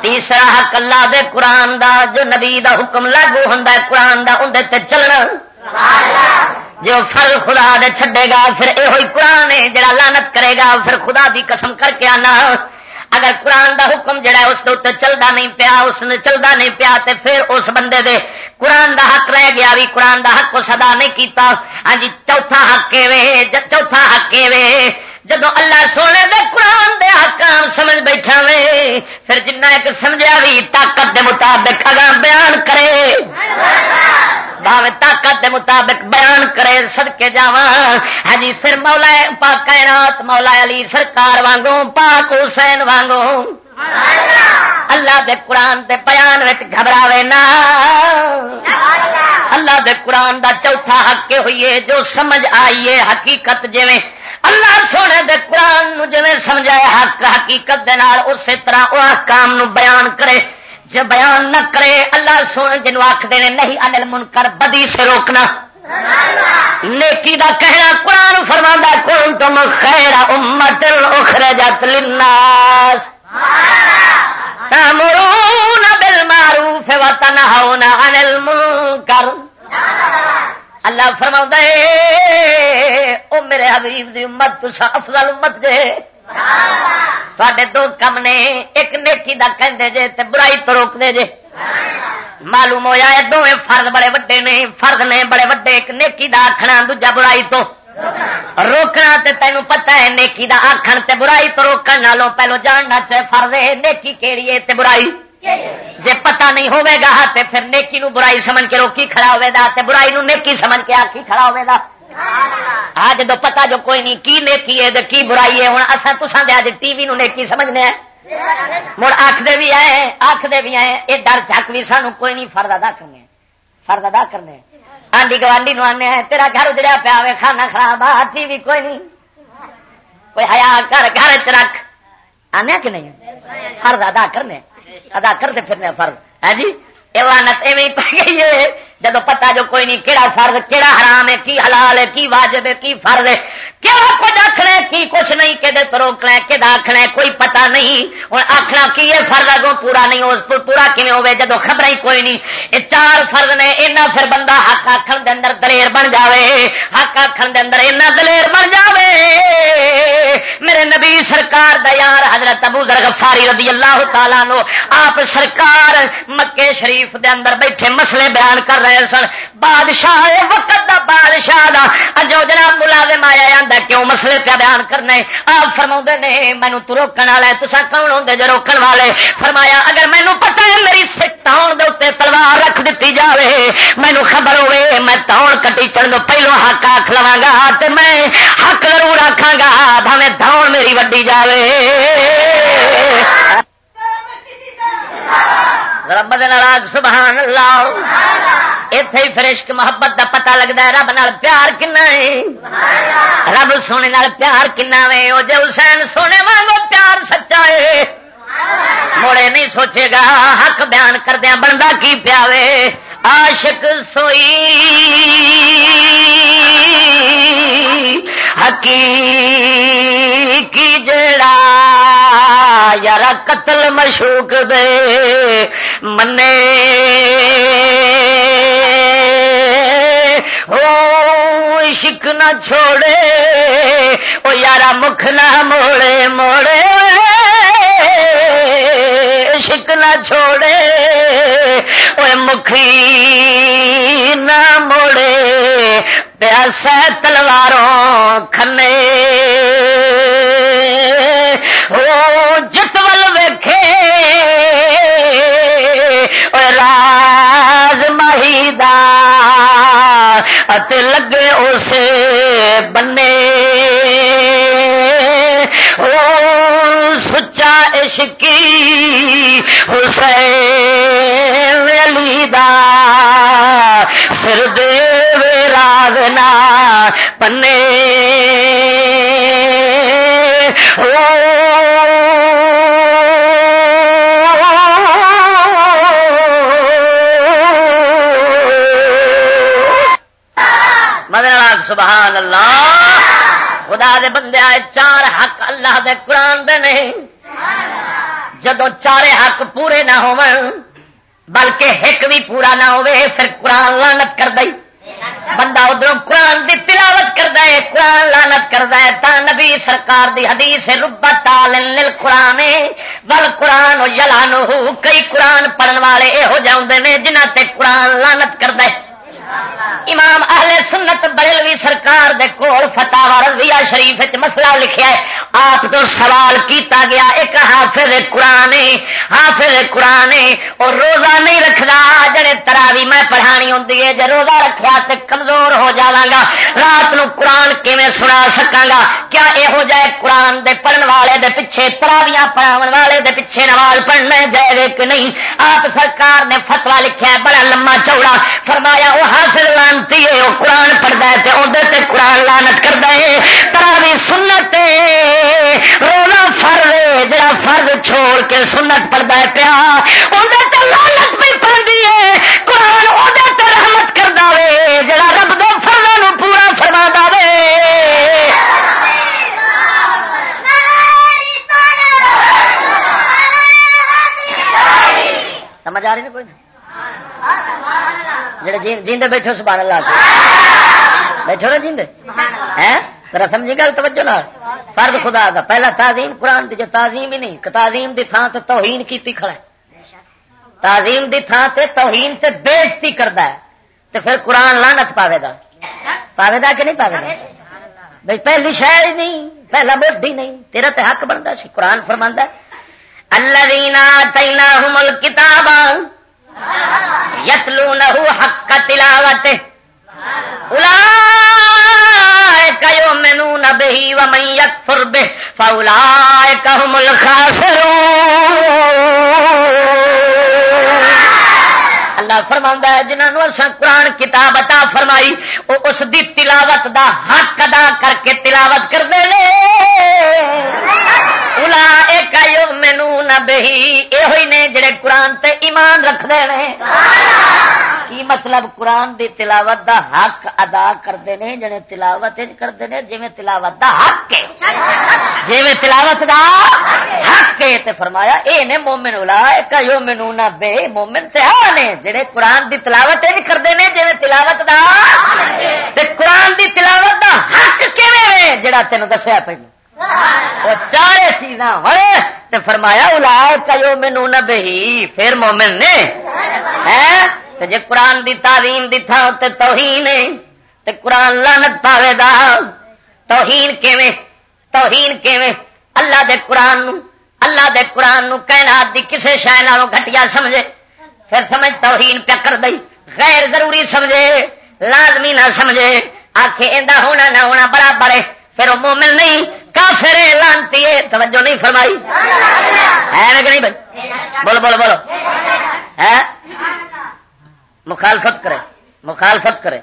تیسرا حق اللہ دے قرآن دا، جو نبی دا حکم لاگو ہوں قرآن دا اندر تے چلنا۔ جو فر خدا دے چھڈے گا، پھر یہ قرآن ہے جڑا لانت کرے گا، پھر خدا دی قسم کر کے آنا۔ اگر قرآن دا حکم جڑا ہے، اس کے چلتا نہیں پیا، اس نے چلتا نہیں پیا، تے پھر اس بندے دے قرآن دا حق رہ گیا۔ بھی قرآن دا حق کو سدا نہیں کیتا۔ ہاں جی چوتھا حق وے چوتھا حق وے جب اللہ سونے دے قرآن دے حکام سمجھ بیٹھا وے، پھر جنہ ایک سمجھا بھی طاقت دے مطابق اگر بیان کرے۔ بھاوے طاقت دے مطابق بیان کرے سد کے جا ہاں جی پھر مولا پاک کائنات، مولا علی سرکار وانگو پاک حسین وانگو اللہ دے قرآن دے بیان گھبراوے نا اللہ دے قرآن دا چوتھا حق ہوئیے جو سمجھ آئیے حقیقت جویں اللہ سونے دے قرآن جی سمجھایا حق، حقیقت دے نال، اسی طرح وہ کام بیان کرے۔ جب بیان نہ کرے، اللہ سونے جنو آخ دے نہیں، انل من کر بدی سے روکنا۔ نیکی دا کہنا قرآن فرما کون تم خیر امت اخرجت للناس۔ تامرون بالمعروف وتنهون عن المنکر۔ اللہ فرما او میرے حبیب دی امت تو افضل امت جے تے دو کم نے، ایک نیکی دا کہندے جے تے برائی تو روک دے جے۔ معلوم ہوا ہے دونوں فرد بڑے وڈے نے، فرد نے بڑے وڈے، ایک نیکی دا آخنا دوجا برائی تو۔ روکنا تے تینوں پتہ ہے، نیکی دا آخر تے برائی تو روکن نالوں پہلو جاننا چاہے فرد ہے، نیکی کیڑی ہے تے برائی۔ جے پتہ نہیں ہوے گا تے پھر نیکی نو برائی سمجھ کے روکی کھڑا ہوے دا تے برائی نو نیکی سمجھ کے آخی کھڑا ہوے دا۔ آ جدو پتا جو کوئی نہیں، کی نیکی ہے کی برائی ہے؟ ہوں اصا تسا دے آج ٹی وی نو نیکی سمجھنے مڑ آخر بھی آئے آخر بھی آئے یہ ڈر چک بھی سانو کوئی نہیں فرد ادا کرنے فرد ادا کرنے آنڈی گوانڈی نو آنے تیرا گھر اجڑیا پیا ہوے کھانا خراب آ، ٹی وی کوئی نہیں۔ کوئی ہیا گھر گھر چ رکھ۔ آنے کہ نہیں؟ فرد ادا کرنے ادا کرتے پھرنے فرض۔ ہے جی؟ لانت ایویں پی گئی ہے۔ جب پتا جو کوئی نہیں کہڑا فرض کہڑا حرام ہے، کی حلال ہے، کی واجب ہے، کی فرض ہے۔ کہڑا کچھ آخنا کی کچھ نہیں کہ روکنا کہ آخنا کوئی پتا نہیں۔ ہوں آخنا کی ہے فرض اگوں پورا نہیں اس پورا کیون ہوے جب خبر ہی کوئی نہیں۔ یہ چار فرض نے اینا پھر بندہ حق آخر دے اندر دلیر بن جاوے۔ حق آخر دے اندر اینا دلیر بن جاوے۔ میرے نبی سرکار دا یار حضرت ابو ذر غفاری رضی اللہ تعالیٰ نو آپ سرکار مکے شریف دے اندر بیٹھے مسئلے بیان کر رہے سن۔ بادشاہ وقت دا بادشاہ دا۔ جو جناب ملازم آیا جاتا کیوں مسئلے پہ بیان کرنے؟ آپ فرما نے مینو تو روکن والا تسا کون ہوں جو روکن والے؟ فرمایا، اگر مینو پتا ہے میری ٹاؤن دے تلوار رکھ دیتی جاوے مینو خبر ہوے میں ٹاؤن کٹی چڑھ دو پہلو حق آخ لوا گا تو میں حق ضرور آخا گا بھاوے داؤن میری وڈی جاوے۔ رب سبحان اللہ۔ اتے ہی فرشک محبت دا پتا لگتا ہے رب نال پیار کنا ہے رب سونے نال پیار کنا وے وہ جے حسین سونے وانگو پیار سچا ہے مڑے نہیں سوچے گا حق بیان کردیا بنتا کی پیا عاشق سوئی حقیقی جڑا یار قتل مشوق دے منے۔ عشق نہ چھوڑے، او یارا مکھ نہ موڑے موڑے۔ عشق نہ چھوڑے مکھی نہ موڑے۔ پیاس تلواروں کھنے وہ جتول ویکھے راز ماہی تے لگے اسے بنے او سچا عشقی حسین علی دا، سر دے پنے مدر سبحان اللہ خدا دے بندے آئے چار حق اللہ دے قرآن دے نہیں جدو چارے حق پورے نہ ہو بلکہ ایک بھی پورا نہ پھر قرآن لانت کر دئی بندہ ادھر قرآن دی تلاوت کرتا ہے، قرآن لانت کرتا ہے، تا نبی سرکار دی حدیث ربا تال قرآن بل قرآن جلانو کئی قرآن پڑھن والے یہو جہ جنہ تے قرآن لانت کرتا ہے۔ امام اہل سنت بریلوی سرکار دے کول فتح رضویہ شریف مسئلہ لکھیا ہے۔ آپ تو سوال کیتا گیا، ایک حافظ قرآن حافظ قرآن، اور روزہ نہیں رکھدا، جڑے تراوی میں پڑھانی ہوندی ہے، جے روزہ رکھیا تے کمزور ہو جاواں گا، رات نو قرآن کیویں سنا سکاں گا؟ کیا اے ہو جائے قرآن دے پڑھن والے دے پیچھے تراویاں پڑھاون والے دے پیچھے نماز پڑھنا جائے کہ نہیں؟ آپ سرکار نے فتوا لکھیا ہے، بڑا لمبا چوڑا۔ فرمایا وہ حافظ لانتی ہے، وہ قرآن پڑھتا ہے اندر قرآن لانت کرتا ہے۔ تراوی سنت رونا فرد جا فرد چھوڑ کے سنت پڑھتا ہے پیا۔ اندر لانت بھی پڑتی ہے۔ قرآن اندر رحمت کرتا ہے، جڑا رب دو فرد پورا فرما دے سمجھ آ رہی نا کوئی؟ جڑے جیندے بیٹھو سبحان اللہ بیٹھو نا جیندے؟ ہیں؟ ذرا سمجھی گل توجہ نہ فرد خدا دا پہلا تعظیم قرآن دی جو تعظیم ہی نہیں کہ تعظیم دی تھان تے توہین کیتی کھڑا ہے۔ تعظیم دی تھان تے توہین تے بےزتی کردا ہے۔ تے پھر قرآن لعنت پاوے گا۔ پاوے گا کہ نہیں پاوے گا؟ بھائی پہلی شاعر ہی نہیں پہلا بوڈ ہی نہیں۔ تیرا تے حق بنتا سی قرآن فرماندا ہے۔ الذین آتیناہم الکتاب یتلو نہ حق کا تلاوت۔ الا مینو نہ بہی و میں یکفر بے فولا مل اللہ فرما ہے جنہوں اصا قرآن کتاب عطا فرمائی وہ اس دی تلاوت دا حق ادا کر کے تلاوت کرتے ہیں مینو نہ بہی یہ نے جڑے قرآن تے ایمان رکھتے ہیں۔ کی مطلب قرآن دی تلاوت دا حق ادا کرتے ہیں جڑے تلاوت کرتے ہیں جی تلاوت دا حق جی تلاوت دا حق تے فرمایا، اے نے مومن الا یو مینو نہ بے مومن تے ہاں نے، جڑے قرآن دی تلاوت کرتے ہیں جی تلاوت دا قرآن دی تلاوت دا حق کیون جڑا تینوں دسیا پہلے وہ چارے چیزاں ہوئے فرمایا الا کلو مینو نہ بہی پھر مومن نے جی قرآن دی تعلیم دی تھا تے توہین تے قرآن لانت پاوے دا، توہین کیویں؟ توہین کیویں؟ اللہ دے قرآن نو، اللہ دے قرآن نو کائنات دی کسے شے نالوں گھٹیا سمجھے۔ پھر سمجھ توہین پیا کر دئی۔ غیر ضروری سمجھے، لازمی نہ سمجھے۔ آخے اندہ ہونا نہ ہونا برابر ہے۔ پھر وہ مومن نہیں کافر لانتی ہے توجہ نہیں فرمائی۔ ہے نا کہ نہیں بھائی؟ بولو بولو بولو۔ ہے؟ مخالفت کرے مخالفت کرے۔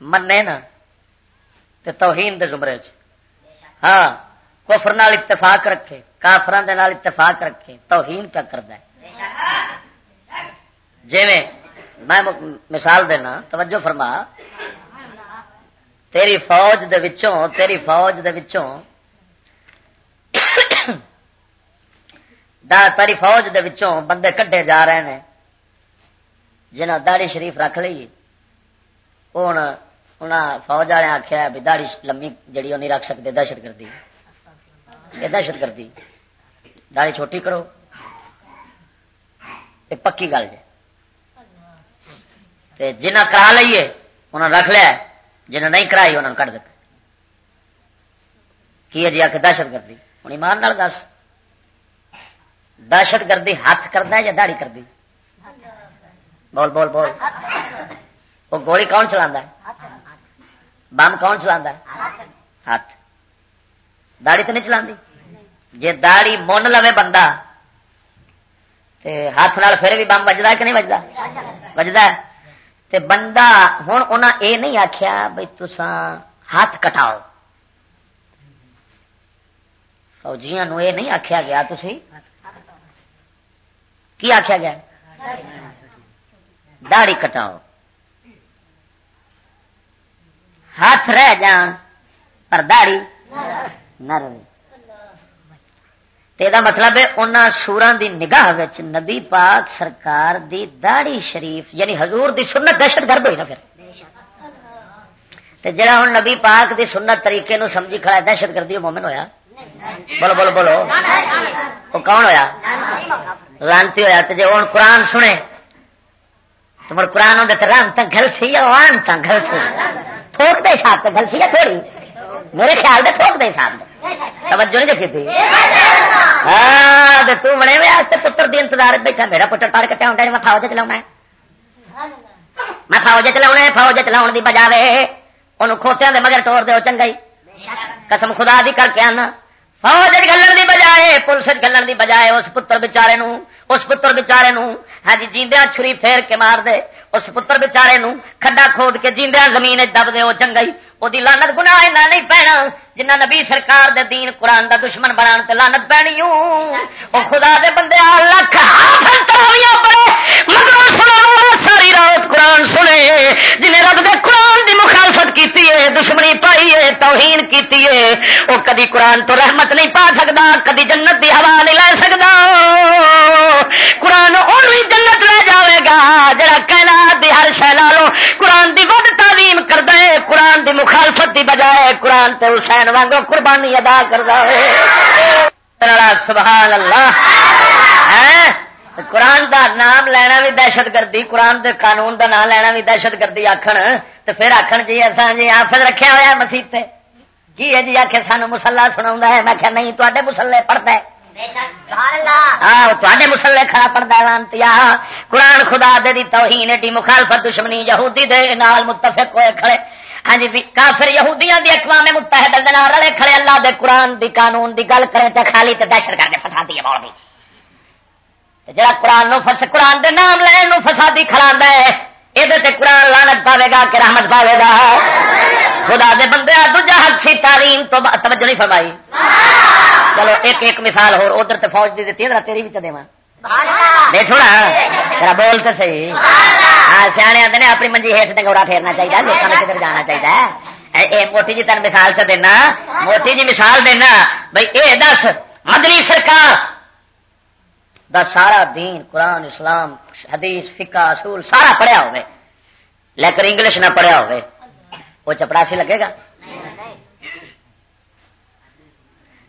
منے نا تو توہین دے زمرے چ ہاں کفر نال اتفاق رکھے کافران دے نال اتفاق رکھے، توہین کیا کرتا ہے؟ جی میں مثال دینا، توجہ فرما۔ تیری فوج دے وچوں، تیری فوج دے وچوں دا تیری فوج دے وچوں بندے کڈے جا رہے ہیں جنہ داڑی شریف رکھ لی ہوں فوج والے آخیا بھی داڑی لمبی جڑی وہ نہیں رکھ سکتے دہشت گردی۔ یہ دہشت گردی۔ داڑی چھوٹی کرو۔ یہ پکی گل جی جنہ کرا لیے انہوں نے رکھ لیا جنہیں نہیں کرائی انہوں نے کٹ دیتا کی ہے جی آ کے دہشت گردی؟ ہوں ایمان دس دہشت گردی ہاتھ کرتا یا دہڑی کردی بول بول بول۔ وہ گولی کون چلا بم کون چلا ہاتھ۔ داڑی تو نہیں چلا جی داڑی من لو بندہ ہاتھ نال پھر بھی بم بجتا کہ نہیں بجتا بجتا بندہ ہوں انہیں یہ نہیں آخیا بھائی تسان ہاتھ کٹاؤ۔ فوجیاں یہ نہیں آخیا گیا تھی کی آخیا گیا؟ داڑی کٹاؤ۔ ہاتھ رہ جان پر داڑی نہ رہے۔ یہ مطلب ہے انہوں سورا دی نگاہ نبی پاک سرکار دی داڑی شریف یعنی حضور دی سنت دہشت گرد ہوئی نا پھر۔ جڑا ہوں نبی پاک دی سنت طریقے نو سمجھی کھڑا دہشت گردی مومن ہویا۔ بولو بولو بولو وہ کون ہویا لانتی ہوا تو جی ہوں قرآن سنے تو مر قرآن آدھے رام تک گل سی تک گل تھوک دے حساب سے گل سی تھوڑی میرے خیال دے تھوک دے حساب توجہ نہیں دیکھی تھی ہاں تو بنے ہوئے پتر دی انتظار بیٹھا میرا پتر پڑھ کٹیا ہوتا میں فوج چلا میں فوج چلا فوج چلاؤ دی بجاوے ان کھوتیا دے مگر ٹور دو چنگا قسم خدا دی کر کے آنا فوج گلن دی بجائے پولیس گلن دی بجائے اس پتر بچارے نو اس پتر بچارے نو ہاں جی جیندیا چھری پھیر کے مار دے اس پتر بچارے نو کھڈا کھود کے جیندیا زمین دب دے وہ چنگائی وہ لانت گنا ایسا نہیں پینا جنہ نبی سرکار دے دین قرآن دا دشمن بنا لانت پینی وہ خدا دے بندے لکھ ساری رات قرآن سنے جنہیں رب دے مخالفت کی دشمنی پائی ہے، توہین کی وہ کدی قرآن تو رحمت نہیں پا سکتا کدی جنت دی ہوا نہیں لے سکتا قرآن جنت لے جائے گا، جڑا کہنا دی ہر شہلالو قرآن دی ود تعلیم کر دے قرآن دی مخالفت دی بجائے قرآن تے حسین وانگو قربانی ادا کر دے سبحان اللہ۔ ہاں؟ قرآن دا نام لینا بھی دہشت گردی، قرآن دے قانون دا نام لینا بھی دہشت گردی آخر تو پھر آخر جی اصا جی آفت رکھا ہوا مسیح کی ہے جی آخ سانو مسلا سنا ہے؟ میں کہ نہیں تے مسلے پڑھتا ہے۔ ہاں، تے مسلے کھڑا پڑتا لانتی قرآن خدا دے دی توہین، ایڈی مخالفت دشمنی یہودی دے نال متفق ہوئے کھڑے۔ ہاں جی کافر یہودیاں دی اقوام متحدہ دے نال رلے کھڑے، اللہ دے قرآن دی قانون دی گل کرے تے خالی تے دہشت گرد فسادی ہے مولوی جڑا قرآن نو فس قرآن دے نام لین نو فسادی کھڑا ہے یہ قرآن لانت پاوے گا کہ رحمت پاوے گا۔ خدا دے بندے دوجا حق سی تعلیم تو توجہ نہیں فرمائی۔ چلو، ایک ایک مثال ہو ادھر تو فوج دی دیتی ہے تیری بھی چ دے چھوڑا تیرا بول تو سی ہاں سیانے آتے ہیں اپنی منجی ہیٹ ڈنگوڑا پھیرنا چاہیے لوگوں میں کدھر جانا چاہیے اے موٹی جی تین مثال چ دینا، موٹی جی مثال دینا بھائی اے دس، مدنی سرکار دا سارا دین، قرآن، اسلام، حدیث، فقہ، اصول، سارا پڑھیا ہوئے۔ لیکن انگلش نہ پڑھیا ہوئے۔ وہ چپڑاسی لگے گا؟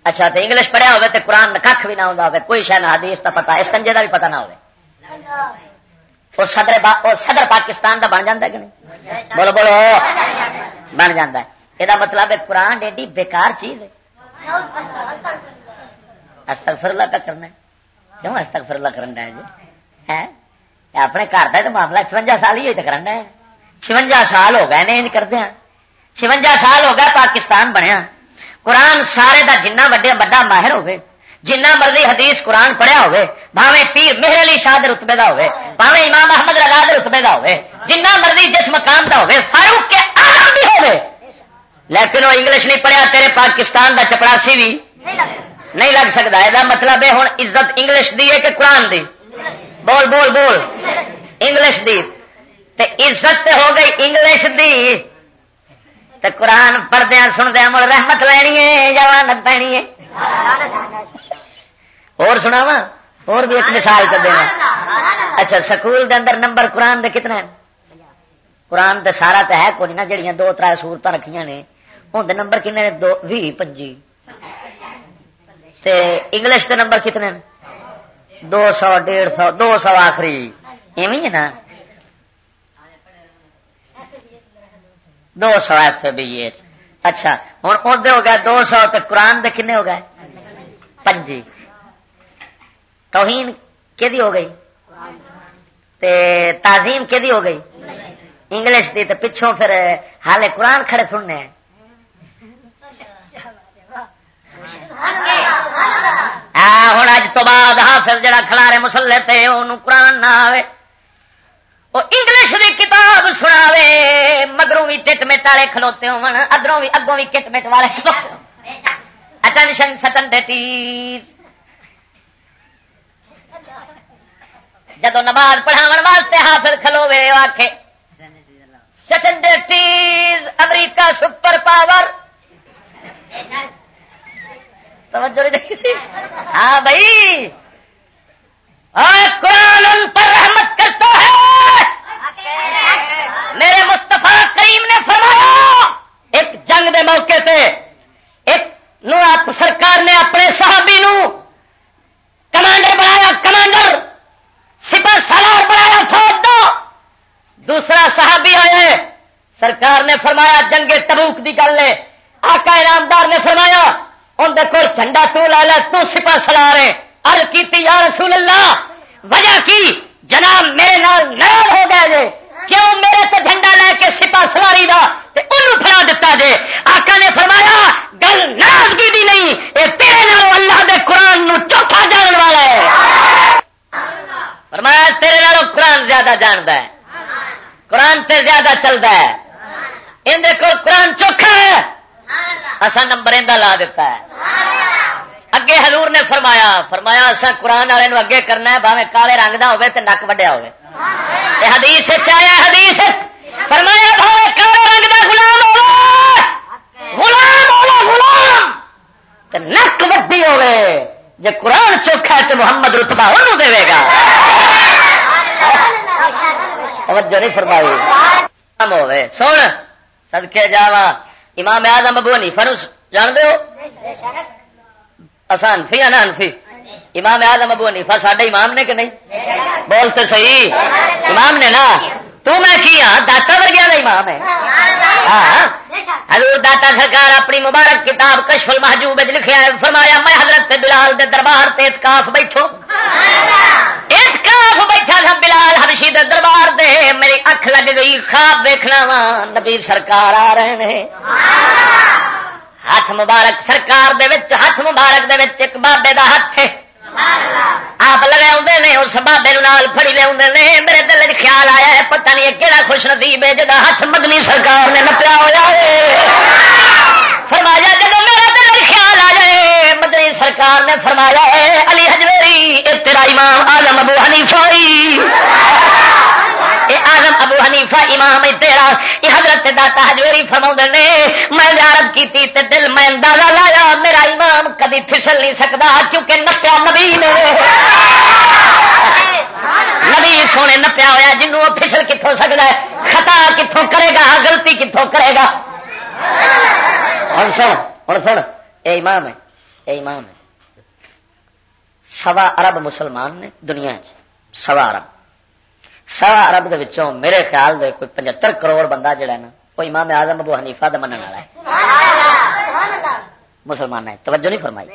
اچھا تو انگلش پڑھیا ہوئے تو قرآن کھ بھی نہ ہوگا کوئی شہ نہ حدیث کا پتا اس کنجے کا بھی پتا نہ ہو صدر با... صدر پاکستان کا بن جا کہ نہیں؟ بولو بولو۔ بن جا یہ مطلب ہے قرآن ایڈی بیکار چیز ہے۔ استغفر اللہ کا کرنا ہے۔ کیوں استغفر اللہ کرنا ہے جی ہے اپنے گھر کا تو معاملہ چونجا سال ہی تو کرنا ہے چونجا سال ہو گئے نہیں کرتے ہیں چونجا سال ہو گیا پاکستان بنیا قرآن سارے دا جنہ وڈے بڑا ماہر ہوے جنہ مرضی حدیث قرآن پڑھیا ہوے بھاوے پیر مہر علی شاہ رتبے کا ہوے بھاوے امام احمد رضا دے رتبے کا ہوے جنہ مرضی جس مقام کا ہوے فاروق کے آرام بھی ہوے لیکن وہ انگلش نہیں پڑھیا تیرے پاکستان دا چپڑاسی بھی نہیں لگ سکتا یہ مطلب ہے ہوں عزت انگلش دی ہے کہ قرآن دی؟ بول بول بول۔ انگلش دی۔ تے عزت ہو گئی انگلش دی۔ تے قرآن پڑھدیا سندیا مڑ رحمت لینی ہے یا لانت پینی ہے؟ اور سنا وا اور بھی ایک مثال کر دینا اچھا سکول دے اندر نمبر قرآن دے کتنے قرآن دے سارا تو ہے کوئی نہ، جڑیاں دو تر سورت رکھیاں نے ان نمبر کنے؟ دو بھی پنجی۔ تے انگلش دے نمبر کتنے دو سو، ڈیڑھ سو، دو سو آخری۔ ایویں ہے نا؟ دو سو ایف بی اچھا ہوں ادے ہو گئے دو سو تو قرآن دے کنے ہو گئے؟ پنجی۔ توہین کہ ہو گئی؟ تے تعظیم کہ ہو گئی؟ انگلش دی تو پچھوں پھر حالے قرآن کھڑے سننے ہوں اج تو بعد حافظ جڑا کھڑا مسلے تے انہوں قرآن نہ آئے وہ انگلش کی کتاب سنا مگروں بھی ٹٹ مٹ والے کھلوتے ہو ادروں بھی اگوں بھی کٹ مٹ والے اٹینشن سٹن ڈیٹیز جدو نماز پڑھاو واسطے حافظ کھلوے آخ سٹن ڈیٹیز امریکہ سپر پاور ہاں بھائی۔ قرآن ان پر رحمت کرتا ہے۔ میرے مستفا کریم نے فرمایا، ایک جنگ دے موقع سے ایک نو سرکار نے اپنے صحابی نو کمانڈر بنایا، کمانڈر سپر سالار بنایا، فوج دو دوسرا صحابی آئے سرکار نے فرمایا، جنگ تبوک دی گل ہے۔ آقا انعامدار نے فرمایا اندر کوئی جھنڈا تو لا لا، تو سپا سلار ہے ار کی یا رسول اللہ، وجہ کی؟ جناب، میرے نال نال ہو گئے جے۔ کیوں میرے تو جھنڈا لے کے سپا سواری دا؟ تے انہوں دیتا جے۔ آقا نے فرمایا، گل ناراضگی دی نہیں، اے تیرے نال اللہ دے قرآن نو چوتھا جان والا ہے۔ فرمایا، تیرے نال قرآن زیادہ جانتا ہے۔ قرآن تے زیادہ چلتا ہے۔ اندر کو قرآن چوکھا ہے۔ اصا نمبر لا دیتا ہے۔ اگے حضور نے فرمایا فرمایا اصا قرآن والے اگے کرنا ہے باوے کالے رنگ کا ہوے تو نک وڈیا ہوے حدیث چایا حدیث فرمایا بھاوے کالے رنگ کا گلام غلام ہوگا غلام۔ تو نک وڈی ہوے جی قرآن چوکھا ہے تو محمد رتبا انہوں دے گا۔ توجہ نہیں فرمائی۔ ہوے سن سدکے جاوا امام آزم ابو نہیں فروس جان دو آسان فی ہے نا انفی؟ امام آزم ابو نہیں ساڈے امام نے کہ نہیں؟ بولتے صحیح۔ امام نے نا؟ تو میں کی ہاں؟ داتا ورگیا کا امام ہے۔ ہاں۔ حضور داتا سرکار اپنی مبارک کتاب کشف المحجوب لکھیا ہے، فرمایا، میں حضرت بلال دے دربار تے اتکاف بیٹھو۔ اکھ لگ گئی، خواب دیکھنا وا۔ نبی سرکار آ رہے ہیں ہاتھ مبارک سرکار دے وچ، ہاتھ مبارک دے وچ ایک بابے دا ہاتھ ہے۔ آپ لگے آدھے نے، اس بابے نال فری لے آدھے نے۔ میرے دل خیال آیا ہے، پتہ نہیں کہڑا خوش نصیب ہے جا ہاتھ مدنی سرکار نے نپیا ہوا ہے۔ فرمایا جب میرا دل خیال آ جائے مدنی سرکار نے فرمایا ہے، علی حجویری تیرا امام آلم ابو حنیفائی آزم ابو حنیفہ امام تیرا یہ حضرت داتا حجویری فرما نے، میں زیارت کی دل میں اندازہ لایا، میرا امام کدی پھسل نہیں سکتا کیونکہ نپیا نبی نے۔ نبی سونے نپیا ہوا جنوں وہ پھسل کتوں سکتا ہے؟ خطا کتوں کرے گا گلتی کتوں کرے گا؟ ہوں سن ہوں سن، اے امام ہے، اے امام ہے۔ سوا ارب مسلمان نے دنیا سوا ارب سارا ارب وچوں میرے خیال دے کوئی پچہتر کروڑ بندہ جڑا ہے نا وہ امام آزم ابو حنیفہ دا منع والا ہے مسلمان ہے توجہ نہیں فرمائی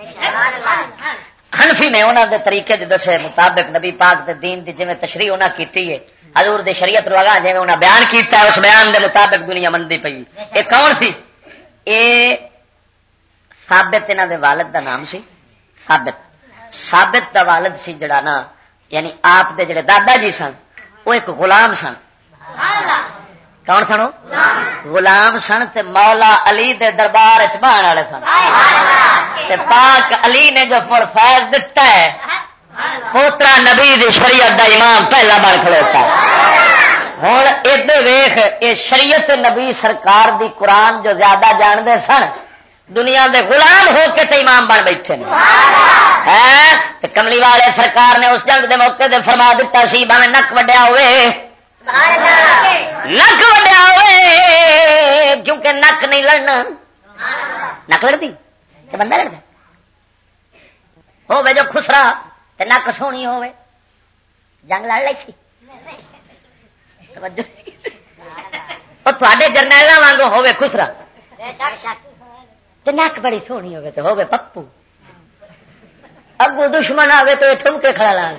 ہنفی نے انہوں دے طریقے دے دسے مطابق نبی پاک دے دین دی جویں تشریح انہاں کیتی ہے حضور دے شریعت لگا جویں انہاں بیان کیتا ہے اس بیان دے مطابق دنیا مندی پئی اے کون سی اے ثابت انہاں دے والد دا نام سی ثابت ثابت دا والد سی جڑا نا یعنی آپ دے جڑے دادا جی سن وہ ایک غلام سن۔ کون سنو؟ غلام سن تے مولا علی دے دربار چبان والے سن۔ تے پاک علی نے جو پڑ فیض دتا ہے، پوترا نبی دی شریعت دا امام پہلا بار کھڑوتا ہوں ادھر ویخ یہ شریعت نبی سرکار دی قرآن جو زیادہ جانتے سن دنیا دے غلام ہو کے تے امام بن بیٹھے کملی والے سرکار نے اس جنگ دے موقع دے فرما دیتا سی باوے نک وڈیا ہوئے۔ نک وڈیا ہوئے کیونکہ نک نہیں لڑنا۔ نک لڑتی؟ بندہ لڑتا؟ ہو جو خسرا تے نک سونی ہوے جنگ لڑ لی سی۔ وہ تے جرنیل وگوں ہوے خسرا۔ نک بڑی سونی ہوے تو ہوے پپو اگو دشمن آئے تو ٹھم کے کھڑا لا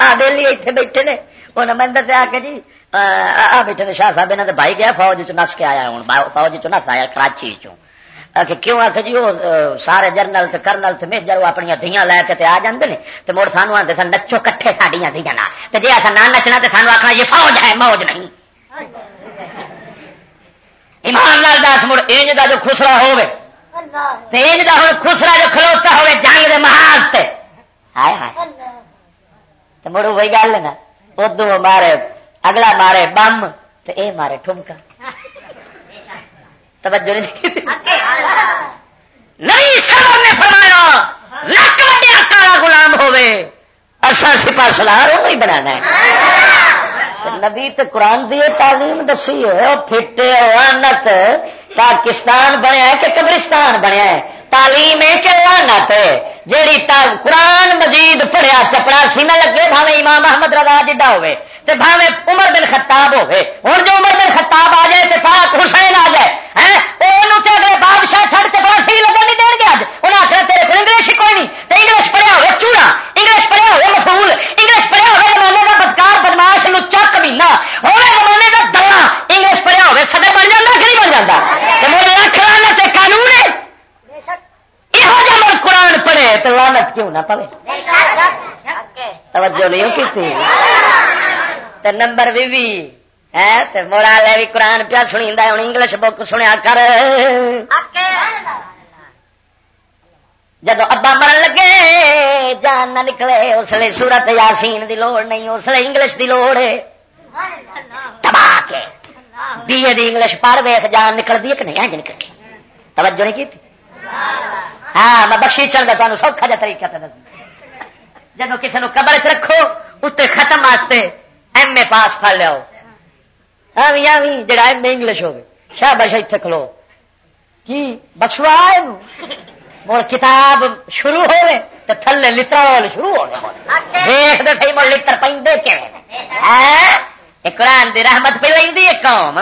آ دلی اتنے بیٹھے نے وہ نمندر سے آ کے جی آ بیٹھے نے شاہ صاحب یہاں بھائی گیا فوج چ نس کے آیا ہوں فوج چ نس آیا کراچی چوں کیوں آ کے جی وہ سارے جرنل کرنل میجر وہ اپنی دیا لے کے آ جاتے ہیں تو مڑ سانو آتے سن نچو کٹھے ساڈیا دیا جی ایسا نہ نچنا تو سانو آخنا یہ فوج ہے موج نہیں ایمان لال دس مڑ انج کا جو خسرا ہوے انج کا ہوں خسرا جو کھلوتا ہوے جنگ دے محاذ سے ہائے ہائے۔ تو مڑ وہی گل نا۔ ادو مارے اگلا مارے بم تو اے مارے ٹھمکا۔ توجہ نہیں نے فرمایا لک وڈیا کالا گلام ہوے اصا سپا سلار وہی بنا نبی قرآن دی تعلیم دسی ہے پھٹے وانت پاکستان بنیا کہ قبرستان بنیا ہے؟ تعلیم ہے کہ لانت جیڑی قرآن مجید پڑھیا، چپڑا سی نہ لگے بھاوے امام محمد رضا جڈا ہوئے تے بھاوے عمر بن خطاب ہوئے۔ ہوں جو عمر بن خطاب آ جائے تے پاک حسین آ جائے۔ اگلے بادشاہ چھڑ کے بڑا صحیح لگا نہیں گے اج انہیں آخر تیرے کو انگلش ہی کوئی نہیں۔ تو انگلش پڑھیا ہوئے چوڑا۔ انگلش پڑھیا ہوئے مفول۔ انگلش پڑھیا ہوئے زمانے کا بدکار بدماش مہینہ۔ ہوئے زمانے کا انگلش پڑھیا ہوئے صدر بن جاتا کہ نہیں بن جاتا تو میرے لانت قانون ہے۔ یہو جہ مل قرآن پڑھے تو لانت کیوں نہ پڑے توجہ نہیں کی نمبر بھی موڑا لے بھی قرآن پیا سنی ہوں انگلش بک سنیا کر جب ابا مرن لگے جان نہ نکلے اس لیے سورت یاسین دی لوڑ نہیں اس لیے انگلش دی لوڑ تباہ کے بی اے دی انگلش پڑھ ویخ جان نکل دی کہ نہیں اج نکل توجہ نہیں کی ہاں میں بخشی چل گیا تمہیں سوکھا جا طریقہ جب کسی نے قبر چ رکھو اتنے ختم واسطے ایم اے پاس پڑ لو جڑا ایم اے انگلش ہوگی شاہ بش اتنے کھلو. کی بخشوا مڑ کتاب شروع ہوئے تو تھلے لترول شروع ہو. دیکھتے سی مڑ لتر پہ قرآن دی رحمت پہ لینی ہے قوم.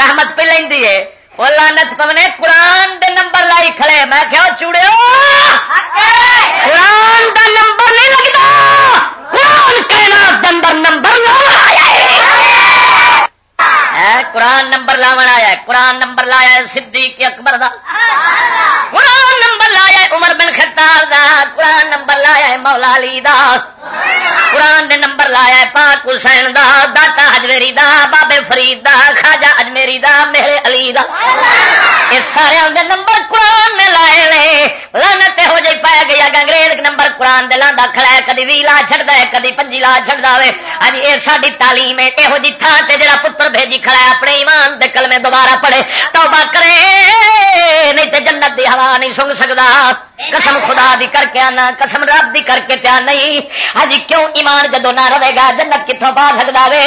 رحمت پہ لینی ہے. وہ لانت پونے قرآن دے نمبر لائی کھڑے میں کیا چوڑے قرآن دا نمبر نہیں لگتا. قرآن کہنا نمبر نمبر قرآن نمبر لاون آیا ہے۔ قرآن نمبر لایا ہے صدیق اکبر دا۔ قرآن نمبر لایا ہے عمر بن خطاب دا۔ قرآن نمبر لایا ہے مولا علی دا۔ قرآن دے نمبر لایا پاک حسین دا، داتا اجمیری دا، بابے فرید دا، خواجہ اجمیری دا، میرے علی دا۔ یہ سارے دے نمبر قرآن نے لائے لے لانت ہو جائی پایا گیا انگریز نمبر قرآن دے لاندا کھڑا ہے، کدی وی لا چھڑدا ہے، کدی پنجی لا چھڑدا ہے اج اے ساڈی تعلیم ہے ایہو جی تھان تے جڑا پتر بھیجی کھڑا ہے، اپنے ایمان دے کلمے دوبارہ پڑھے۔ توبہ کرے، نہیں تے جنت دی ہوا نہیں سنگ سکدا۔ قسم خدا دی کر کے آنا، قسم رب دی کر کے پیا نہیں۔ ہاں جی، کیوں ایمان جدو نہ رہے گا؟ جنت کتوں پا سکتا وے۔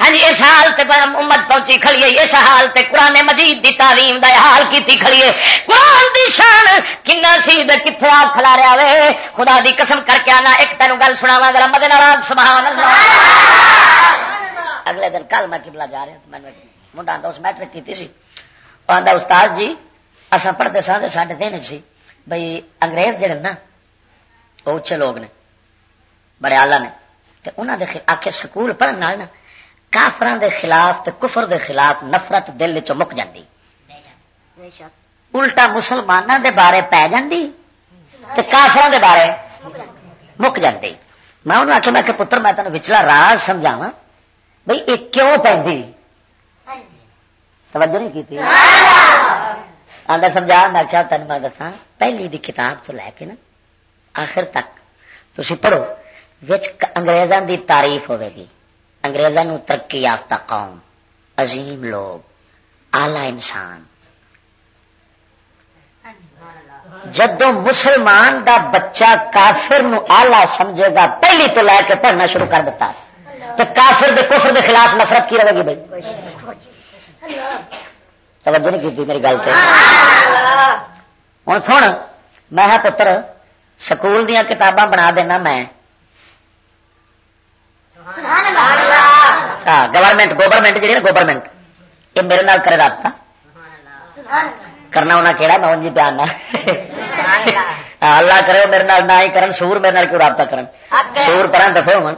ہاں جی، اس حال تے امت پہنچی کھڑی ہے اس حال تے قرآن مجید دی تعلیم دا حال کیتی کھڑی ہے قرآن دی شان کنا سی کتوں آ کھلا رہا وے۔ خدا دی قسم کر کے آنا، ایک تینوں گل سنا ذرا مدے ناراض سبحان اللہ۔ اگلے دن کل میں کبلا جا رہا میں منڈا اس میٹرک کی سی۔ استاد جی اصا پڑھتے سا ساڈے دن سی۔ بھائی انگریز جڑے نا، وہ اچھے لوگ نے، بڑے آلہ نے۔ تے انہوں دے آخر سکول پڑھنے نا کافران دے خلاف تے کفر دے خلاف نفرت دل چ مک جاندی۔ الٹا مسلمانوں دے بارے پی جاندی تے کافران دے بارے مک جاندی۔ میں انہوں آخیا میں کہ پتر، میں تینوں وچلا راز سمجھاوا بھائی یہ کیوں پہ توجہ نہیں کی آدھا سمجھا، میں کیا تین میں دسا پہلی دی کتاب تو لے کے نا، آخر تک تھی پڑھو انگریزوں دی تعریف ہوے گی۔ انگریزوں ترقی یافتہ قوم، عظیم لوگ آلہ انسان۔ جدو مسلمان دا بچہ کافر نو آلہ سمجھے گا، پہلی تو لے کے پڑھنا شروع کر دیتا۔ تو کافر دے کفر دے خلاف نفرت کی رہے گی بھائی توجہ نہیں کی میری گل سے ہوں سن میں پتر سکول دیا کتاباں بنا دینا میں گورنمنٹ گورنمنٹ جی نا گورنمنٹ یہ میرے نال کرے رابطہ کرنا انہیں کہڑا میں انجی پیان اللہ کرے میرے نال نہ ہی کرن سور میرے نال کیوں رابطہ کرن سور پر دفے ہو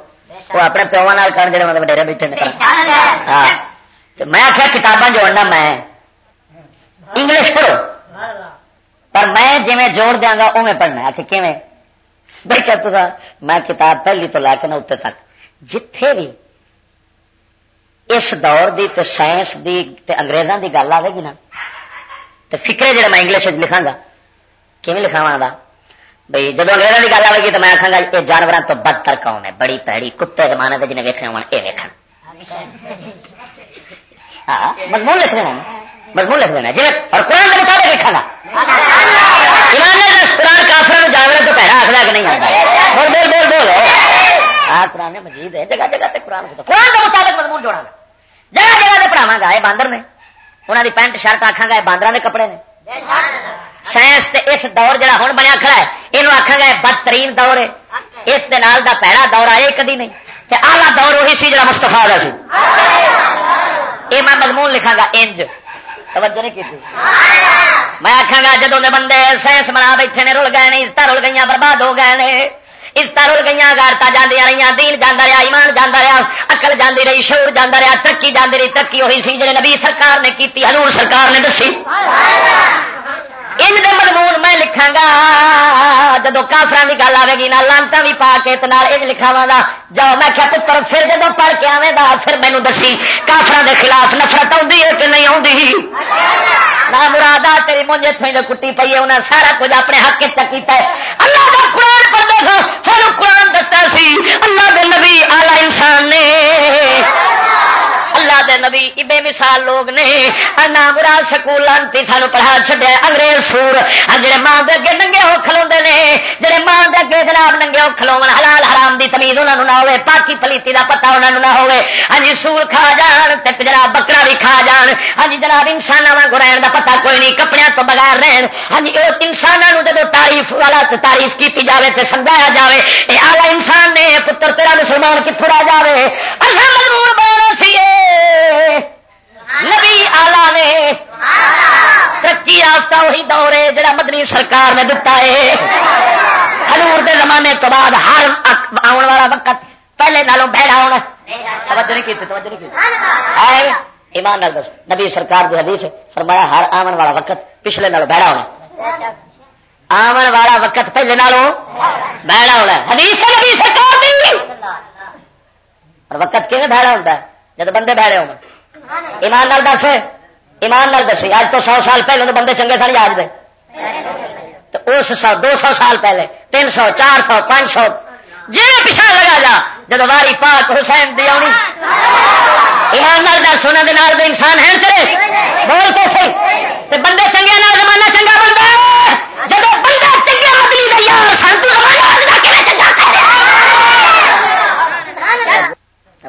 وہ اپنے پیو کرن جڑے مطلب ڈیرے بیٹھے ہاں میں آخیا کتاباں جوڑنا میں انگلش پڑھو پر میں جی جوڑ دیا گا اوے پڑھنا آخر بھائی تو میں کتاب پہلی تو لا کے نہ اتنے تک جتھے بھی اس دور دی تے سائنس دی تے انگریزاں دی گل آئے گی نا تو فکرے جڑے میں انگلش لکھا گا کیون لکھاوا گا بھائی جب انگریزوں کی گل آئے گی تو میں آخا گا یہ جانوروں تو بدتر کون ہے بڑی پیڑی کتے زمانے کے جنہیں ویکنے ہو یہ ویکن ہاں مضمون لکھ دینا مضمون لکھ دینا جی اور قرآن کے مطابق لکھا گا قرآن کافر جانور تو پیڑا آخر کہ نہیں آتا بول بول بول بول۔ ہاں قرآن مجید ہے۔ جگہ جگہ قرآن قرآن کے مطابق مضمون جوڑا گا جگہ جگہ سے پڑھاوا گا یہ باندر نے۔ انہوں کی پینٹ، شرٹ آخا گا یہ باندر کے کپڑے نے۔ سائنس اس دور جڑا ہوں بنیا کھڑا ہے یہ آخا گا بدترین دور ہے۔ اس نال دا پیڑا دور آیا کدی نہیں۔ آلہ دور وہی سی جڑا مستفا سی۔ یہ میں مضمون لکھا گا، انج۔ توجہ نہیں کی میں آخا گا جدو بندے سائنس بنا بیٹھے نے، رل گئے عزت رل گئی برباد ہو گئے نے۔ عزت رل گئی گارتا جی رہی دین جانا رہا ایمان جانا رہا اکل جاندی رہی شور جانا رہا ترقی جاندی رہی، ترقی ہوئی سی جی نبی سرکار نے کی ہلور سرکار نے دسی۔ ان دے مضمون میں لکھا گا جب کافر کی گل آئے گی نہ لانتا بھی پا کے یہ لکھاوا گا۔ جاؤ میں کیا پتر، پھر جب پڑھ کے آئے گا، پھر مینو دسی کافر دے خلاف نفرت آتی ہے کہ نہیں آتی نہ مراد تیری مونج اتنے کٹی پی ہے انہیں سارا کچھ اپنے حق چکیتا ہے۔ اللہ کا قرآن پڑھتے سو سانو قرآن دستا سی، اللہ دے نبی آلہ انسان نے۔ اللہ دے نبی بے مثال لوگ نے نام مراد سکول لانتی سانو پڑھا چڈیا انگریز سور۔ ہاں جڑے ماں دے اگے ننگے ہو کھلو نے، جڑے ماں دے اگے جناب ننگے ہو کھلو حلال حرام دی تمیز انہوں نہ ہوے پاکی پلیتی دا پتہ انہوں نہ ہوے ہاں جی سور کھا جان تے جناب بکرا بھی کھا جان۔ ہاں جی جناب انسان وانگو رہن دا پتہ کوئی نہیں کپڑے تو بغیر رہن۔ ہاں جی انسانوں جب تعریف والا تعریف کی جائے تو سمجھایا جائے یہ آلہ انسان نے، پتر تیرا مسلمان کتوں آ جائے مجبور بنا سی نبی آلہ نے ترقی یافتہ وہی دور ہے جڑا مدنی سرکار نے دتا ہے۔ ہلور دے زمانے تو بعد ہر آن والا وقت پہلے نالوں بہڑا ہونا۔ توجہ نہیں کی توجہ نہیں کی ایمان نال دس نبی سرکار کی حدیث فرمایا ہر آمن والا وقت پچھلے نالوں بہڑا ہونا۔ آمن والا وقت پہلے نالوں بہڑا ہونا۔ حدیث نبی سرکار دی۔ اور وقت کیون بہڑا ہوتا ہے؟ جب بندے بہڑے ہو ایمان نال دس۔ ایمان نال دس۔ اج تو سو سال پہلے تو بندے چنگے سن، یاد دے۔ تو اس سو، دو سو سال پہلے، تین سو، چار سو، پانچ سو۔ جی پیچھا لگا جا جب واری پاک حسین دی آنی۔ ایمان نال دس انہوں کے نال انسان ہے تیرے۔ بول تو سی بندے چنگے نال، زمانہ چنگا بنتا جب بندہ چنگے مدنی دیا سنتو زمانہ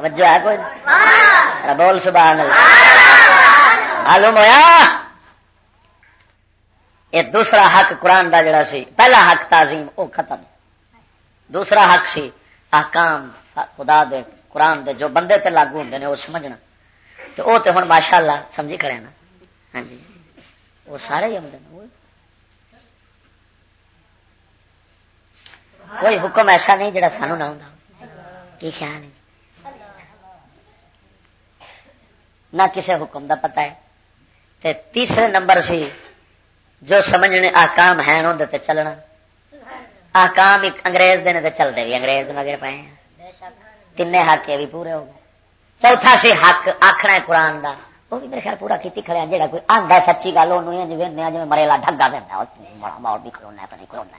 توجہ ہے کوئی؟ بول سبحان اللہ۔ معلوم ہوا یہ دوسرا حق قرآن دا جڑا سی پہلا حق تعظیم او ختم۔ دوسرا حق سی احکام خدا دے قرآن دے جو بندے تے لاگو ہوں نے وہ سمجھنا۔ تو او تے ہوں ماشاء اللہ سمجھی کرے نا۔ ہاں جی۔ وہ سارے ہی آمدن کوئی حکم ایسا نہیں جڑا سانو نہ ہوں کی خیال ہے؟ نہ کسی حکم دا پتا ہے۔ تے تیسرے نمبر سی جو سمجھنے آکام ہے تے چلنا۔ آکام ایک انگریز دے تے چل دے بھی انگریز مگر پائے تین حق یہ بھی پورے ہو گئے۔ چوتھا سی حق آخنا قرآن دا۔ وہ بھی میرے خیال پورا کیتی کھڑے جا کوئی آدھا سچی گل وہ جی جی مریلا ڈگا دینا بڑا ماحول بھی کھلونا پہ نہیں کھلونا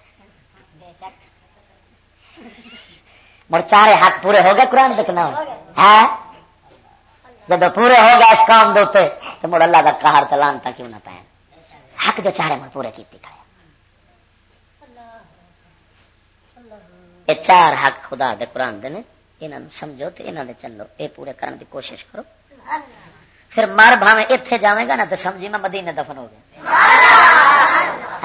مڑ چار حق پورے ہو گئے قرآن تک نہ ہے جب پورے ہو گئے اس کام دوتے تو مڑ اللہ کا کہار تلان تھا کیوں نہ پائے؟ حق جو چاہے مڑ پورے کیتی کھائے یہ چار حق خدا دے قرآن دے یہاں سمجھو تو یہاں دے چلو یہ پورے کرنے کی کوشش کرو۔ پھر مر بھاوے اتے جائے گا نا تو سمجھی میں مدینے دفن ہو گیا۔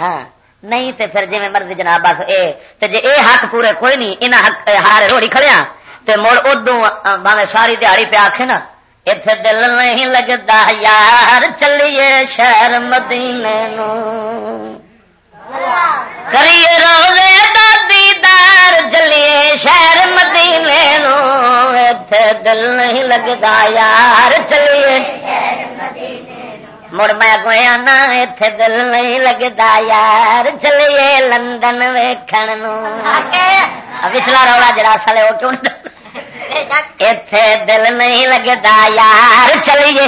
ہاں نہیں تے پھر جی مرضی جناب بس اے، تے جے اے حق پورے کوئی نہیں انہیں حق ہارے روڑی کھڑیا ہاں، تے مڑ ادو بھاوے ساری دیہڑی پہ آخے نا اتے دل نہیں لگتا یار چلیے شہر مدینے نو کریے روزے دادی چلیے شہر مدینے نو اتے دل نہیں لگتا یار چلیے مڑ میں کوئی آنا اتے دل نہیں لگتا یار چلیے لندن ویکھن پچھلا رولا جڑا سلے وہ کیوں اتے دل نہیں لگتا یار چلیے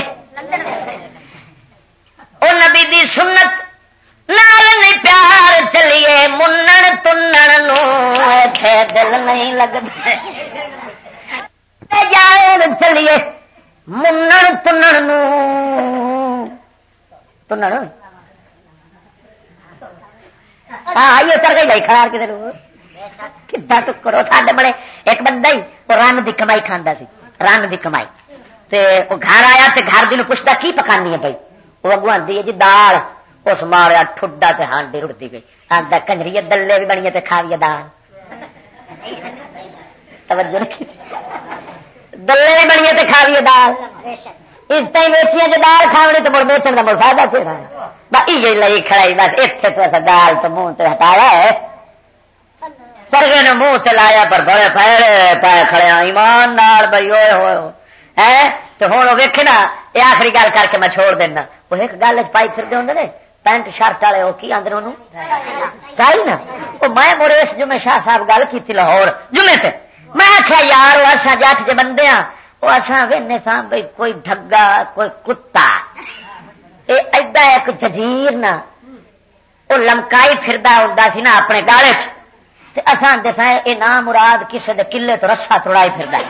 وہ نبی دی سنت نال نہیں پیار چلیے منن تنن اتے دل نہیں لگتا جان چلیے منن تنن تنن ہاں یہ چل گئی بھائی خراب کدھر کتا ٹکرو ساڈے بڑے ایک بندہ ہی، وہ رن کی کمائی کھانا سی، رن کی کمائی۔ تے وہ گھر آیا تے گھر دن پوچھتا، کی پکانی ہے بھائی؟ وہ اگو آدھی ہے جی دال۔ اس ماریا ٹھڈا تے ہانڈی رڑتی گئی۔ آدھا کنجری دلے بھی بنی تے کھاوی دال۔ توجہ دلے بھی بنی تے کھاوی دال۔ اس ٹائم ویچیاں جو دال کھاونی تو مڑ بیچن کا مڑ فائدہ پھر۔ ہے لئی کھڑائی، بس اتنے تو دال تو منہ ہٹایا ہے۔ سرگے نے منہ سے لایا پر بڑے پہلے پائے کھڑے ایمان نال بھائی ہوئے ہوئے ہے؟ تو ہوں وہ ویکے نا یہ آخری گل کر کے میں چھوڑ دینا۔ وہ ایک گل پائی پھرتے ہوں نے، پینٹ شرٹ والے وہ کی آدھے انہوں ٹائی نا۔ وہ میں مڑے اس جمعے شاہ صاحب گل کی لاہور جمعے سے میں آخیا یار وہ اصا جٹ چ بندے ہاں وہ اصا وہنے سا بھائی کوئی ڈگا کوئی کتا۔ ایڈا ایک جزیر نا وہ لمکائی پھردا ہوں سی نا اپنے گالے چ اصل دسا یہ نام مراد کسی دے کلے تو رسا توڑائی پھر ہے۔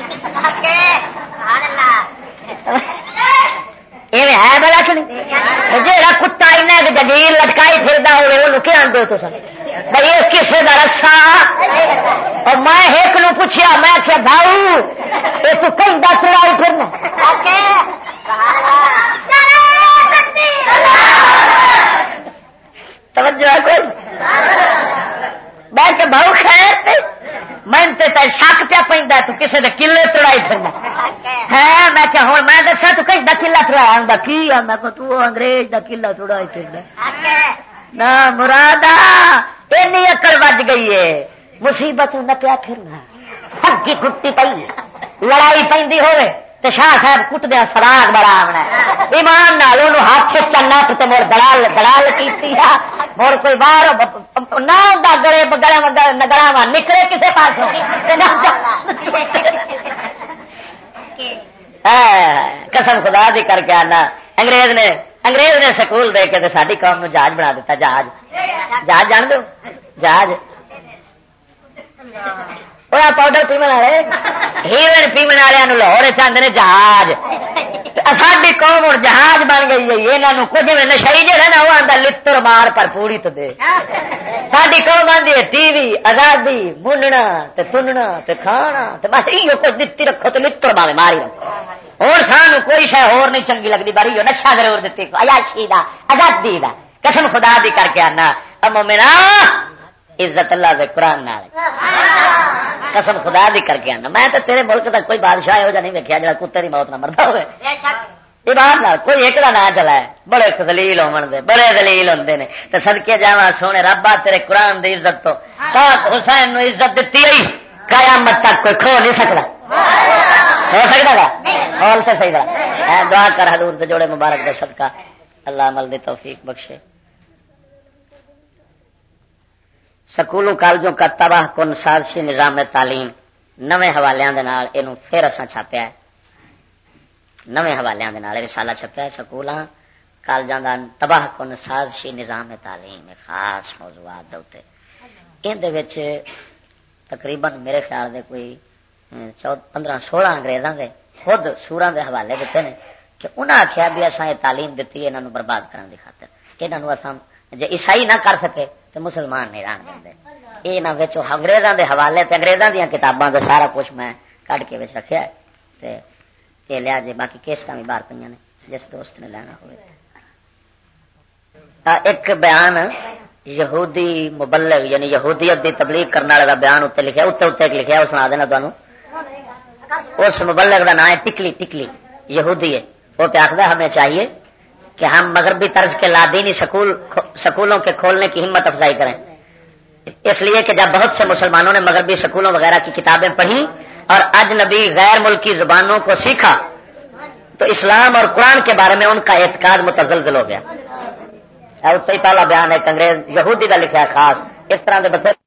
بلا کہ جا کتا جگیر لٹکائی پھر ہوئے وہ آدھے تو سر بھائی کسی کا رسا؟ اور میں ایک نو پوچھا میں کیا بھاؤ یہ تو کئی دس لڑائی پھرنا توجہ کوئی؟ میں بہو خیر میں شک پیا پہ تو کسی نے کلے توڑائی پھرنا۔ ہے، میں کہ ہوں؟ میں دسا تو کہیں کلا توڑایا ہوں کی؟ ہاں، میں کو تو انگریز کا کلا توڑائی پھرنا۔ نہ مراد این اکڑ بج گئی ہے۔ مصیبت نہ پیا پھرنا۔ ہگی کٹی پی لڑائی پہ ہوئے۔ تو شاہ صاحب کٹ دیا سراگ بڑا آنا ایمان نال ہاتھ چنا تو مڑ دڑال دڑال کی مڑ کوئی باہر نہ گڑے گڑے گڑا وا نکلے کسی پاس ہاں، قسم خدا دی کر کے آنا۔ انگریز نے انگریز نے سکول دے کے ساری قوم نو جہاز بنا دیتا جہاز۔ جہاز جان دو؟ جہاز۔ وہ پاؤڈر پیمن والے ہیروئن پیمن والے لاہور چاہتے ہیں جہاز ساری قوم ہوں جہاز بن گئی ہے یہاں کچھ میں نشائی جہاں نا وہ آتا لڑ مار پر پوڑی تو دے ساری قوم آتی ہے ٹی وی آزادی بننا تننا کھانا بس یہ کچھ دتی رکھو تو لڑ مارے ماری رکھو اور سانو کوئی شہ ہور نہیں چنگی لگتی باری نشا ضرور دیتی آزادی کا آزادی کا قسم خدا دی کر کے آنا میرا عزت اللہ دے قرآن قسم خدا دی کر کے آنا۔ میں تو تیرے ملک تک کوئی بادشاہ یہو نہیں ویکیا جا کتے کی موت نہ مرتا ہوئے۔ کوئی ایک کا نام چلا ہے بڑے دلیل ہون دے بڑے دلیل ہوں نے۔ تو سدکے جا سونے ربا تیرے قرآن دی عزت تو۔ حسین نو عزت دیتی ہوئی قیامت تک کوئی کھو نہیں سکتا ہو سکتا گا ہال سے صحیح دعا کر حضور دے جوڑے مبارک دے صدقہ۔ اللہ عمل دی توفیق بخشے۔ سکولوں کالجوں کا تباہ کن سازشی نظام تعلیم نویں حوالوں کے پھر اصا چھاپیا ہے نویں حوالوں کے رسالہ چھپیا سکول کالجوں کا تباہ کن سازشی نظام تعلیم خاص موضوعات یہ تقریباً میرے خیال دے کوئی پندرہ سولہ انگریزوں کے خود سورا کے حوالے دیتے ہیں کہ انہیں آخیا بھی اصا یہ تعلیم دیتی یہاں برباد کرنے کی خاطر یہاں جی عیسائی نہ کر سکے تو مسلمان نہیں ران دیں یہ نہ اگریزوں کے حوالے تے اگریزوں دیا کتاباں کا سارا کچھ میں کٹ کے رکھا ہے۔ یہ لیا جی باقی کیسٹ بھی باہر پہ نے، جس دوست نے لینا ہوئے۔ ایک بیان یہودی مبلغ یعنی یہودیت دی تبلیغ کرنے والا بیان اتنے لکھا اتنے اتنے لکھا وہ سنا دینا تمہیں اس مبلغ کا نام ہے ٹکلی ٹکلی یہودی ہے۔ وہ پیاخد ہمیں چاہیے کہ ہم مغربی طرز کے لادینی سکول سکولوں کے کھولنے کی ہمت افزائی کریں۔ اس لیے کہ جب بہت سے مسلمانوں نے مغربی سکولوں وغیرہ کی کتابیں پڑھی اور اجنبی غیر ملکی زبانوں کو سیکھا، تو اسلام اور قرآن کے بارے میں ان کا اعتقاد متزلزل ہو گیا۔ اس سے پہلا بیان ہے انگریز یہودی کا لکھا ہے خاص، اس طرح کے بچے